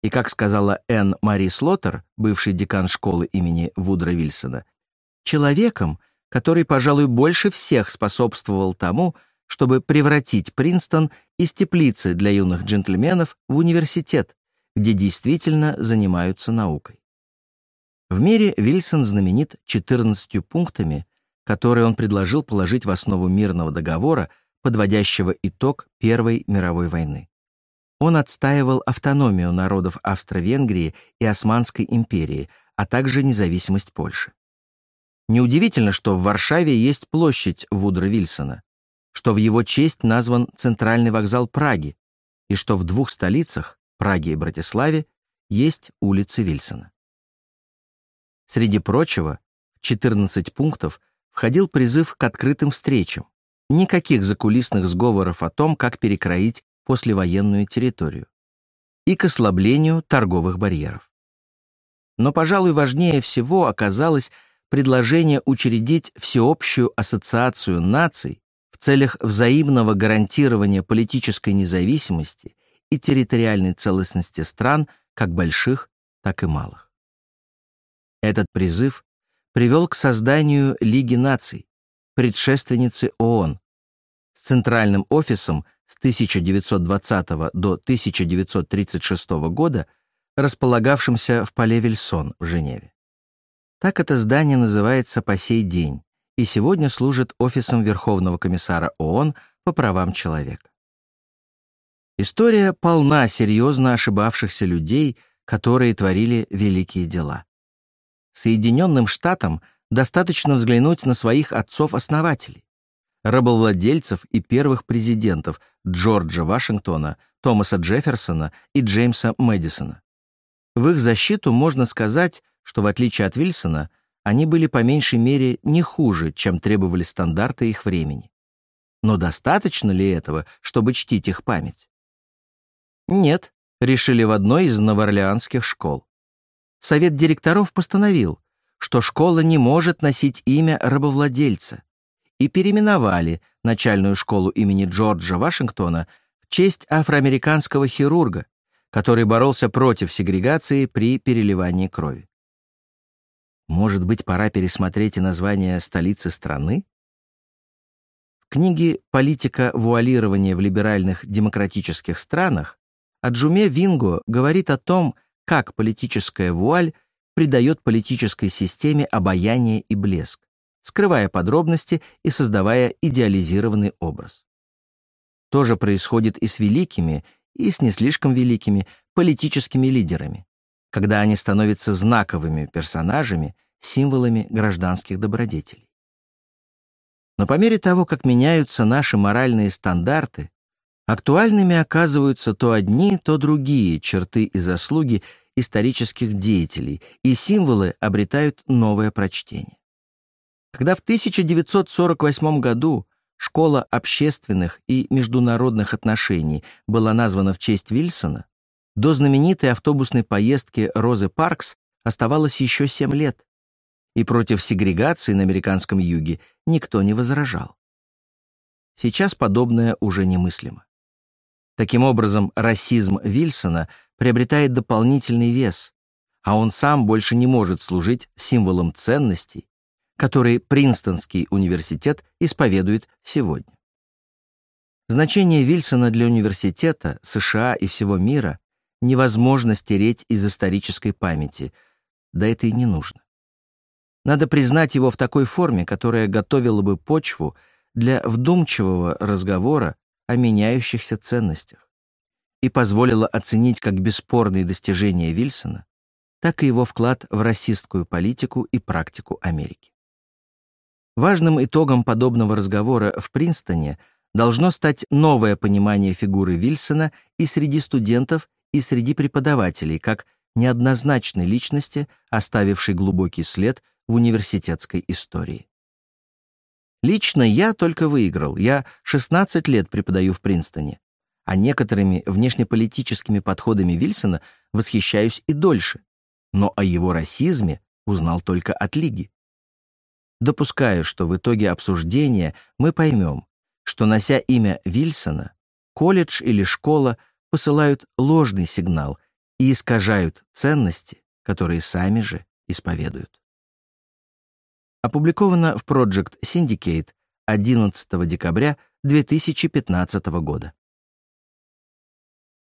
и, как сказала Энн Мари Слоттер, бывший декан школы имени Вудра Вильсона, человеком, который, пожалуй, больше всех способствовал тому, чтобы превратить Принстон из теплицы для юных джентльменов в университет, где действительно занимаются наукой. В мире Вильсон знаменит 14 пунктами, которые он предложил положить в основу мирного договора, подводящего итог Первой мировой войны. Он отстаивал автономию народов Австро-Венгрии и Османской империи, а также независимость Польши. Неудивительно, что в Варшаве есть площадь Вудра Вильсона, что в его честь назван центральный вокзал Праги и что в двух столицах, Праге и Братиславе, есть улицы Вильсона. Среди прочего, в 14 пунктов входил призыв к открытым встречам, никаких закулисных сговоров о том, как перекроить послевоенную территорию, и к ослаблению торговых барьеров. Но, пожалуй, важнее всего оказалось предложение учредить всеобщую ассоциацию наций в целях взаимного гарантирования политической независимости и территориальной целостности стран, как больших, так и малых. Этот призыв привел к созданию Лиги наций, предшественницы ООН, с центральным офисом с 1920 до 1936 года, располагавшимся в Пале Вильсон в Женеве. Так это здание называется по сей день и сегодня служит офисом Верховного комиссара ООН по правам человека. История полна серьезно ошибавшихся людей, которые творили великие дела. Соединенным Штатам достаточно взглянуть на своих отцов-основателей рабовладельцев и первых президентов Джорджа Вашингтона, Томаса Джефферсона и Джеймса Мэдисона. В их защиту можно сказать, что в отличие от Вильсона, они были по меньшей мере не хуже, чем требовали стандарты их времени. Но достаточно ли этого, чтобы чтить их память? Нет, решили в одной из новоорлеанских школ. Совет директоров постановил, что школа не может носить имя рабовладельца, и переименовали начальную школу имени Джорджа Вашингтона в честь афроамериканского хирурга, который боролся против сегрегации при переливании крови. Может быть, пора пересмотреть и название столицы страны? В книге «Политика вуалирования в либеральных демократических странах» Аджуме Винго говорит о том, как политическая вуаль придает политической системе обаяние и блеск, скрывая подробности и создавая идеализированный образ. То же происходит и с великими, и с не слишком великими политическими лидерами, когда они становятся знаковыми персонажами, символами гражданских добродетелей. Но по мере того, как меняются наши моральные стандарты, актуальными оказываются то одни, то другие черты и заслуги исторических деятелей, и символы обретают новое прочтение. Когда в 1948 году Школа общественных и международных отношений была названа в честь Вильсона, до знаменитой автобусной поездки Розы Паркс оставалось еще семь лет, и против сегрегации на американском юге никто не возражал. Сейчас подобное уже немыслимо. Таким образом, расизм Вильсона приобретает дополнительный вес, а он сам больше не может служить символом ценностей, которые Принстонский университет исповедует сегодня. Значение Вильсона для университета, США и всего мира невозможно стереть из исторической памяти, да это и не нужно. Надо признать его в такой форме, которая готовила бы почву для вдумчивого разговора о меняющихся ценностях и позволила оценить как бесспорные достижения Вильсона, так и его вклад в расистскую политику и практику Америки. Важным итогом подобного разговора в Принстоне должно стать новое понимание фигуры Вильсона и среди студентов, и среди преподавателей, как неоднозначной личности, оставившей глубокий след в университетской истории. Лично я только выиграл. Я 16 лет преподаю в Принстоне, а некоторыми внешнеполитическими подходами Вильсона восхищаюсь и дольше. Но о его расизме узнал только от Лиги. Допускаю, что в итоге обсуждения мы поймем, что, нося имя Вильсона, колледж или школа посылают ложный сигнал и искажают ценности, которые сами же исповедуют. Опубликовано в Project Syndicate 11 декабря 2015 года.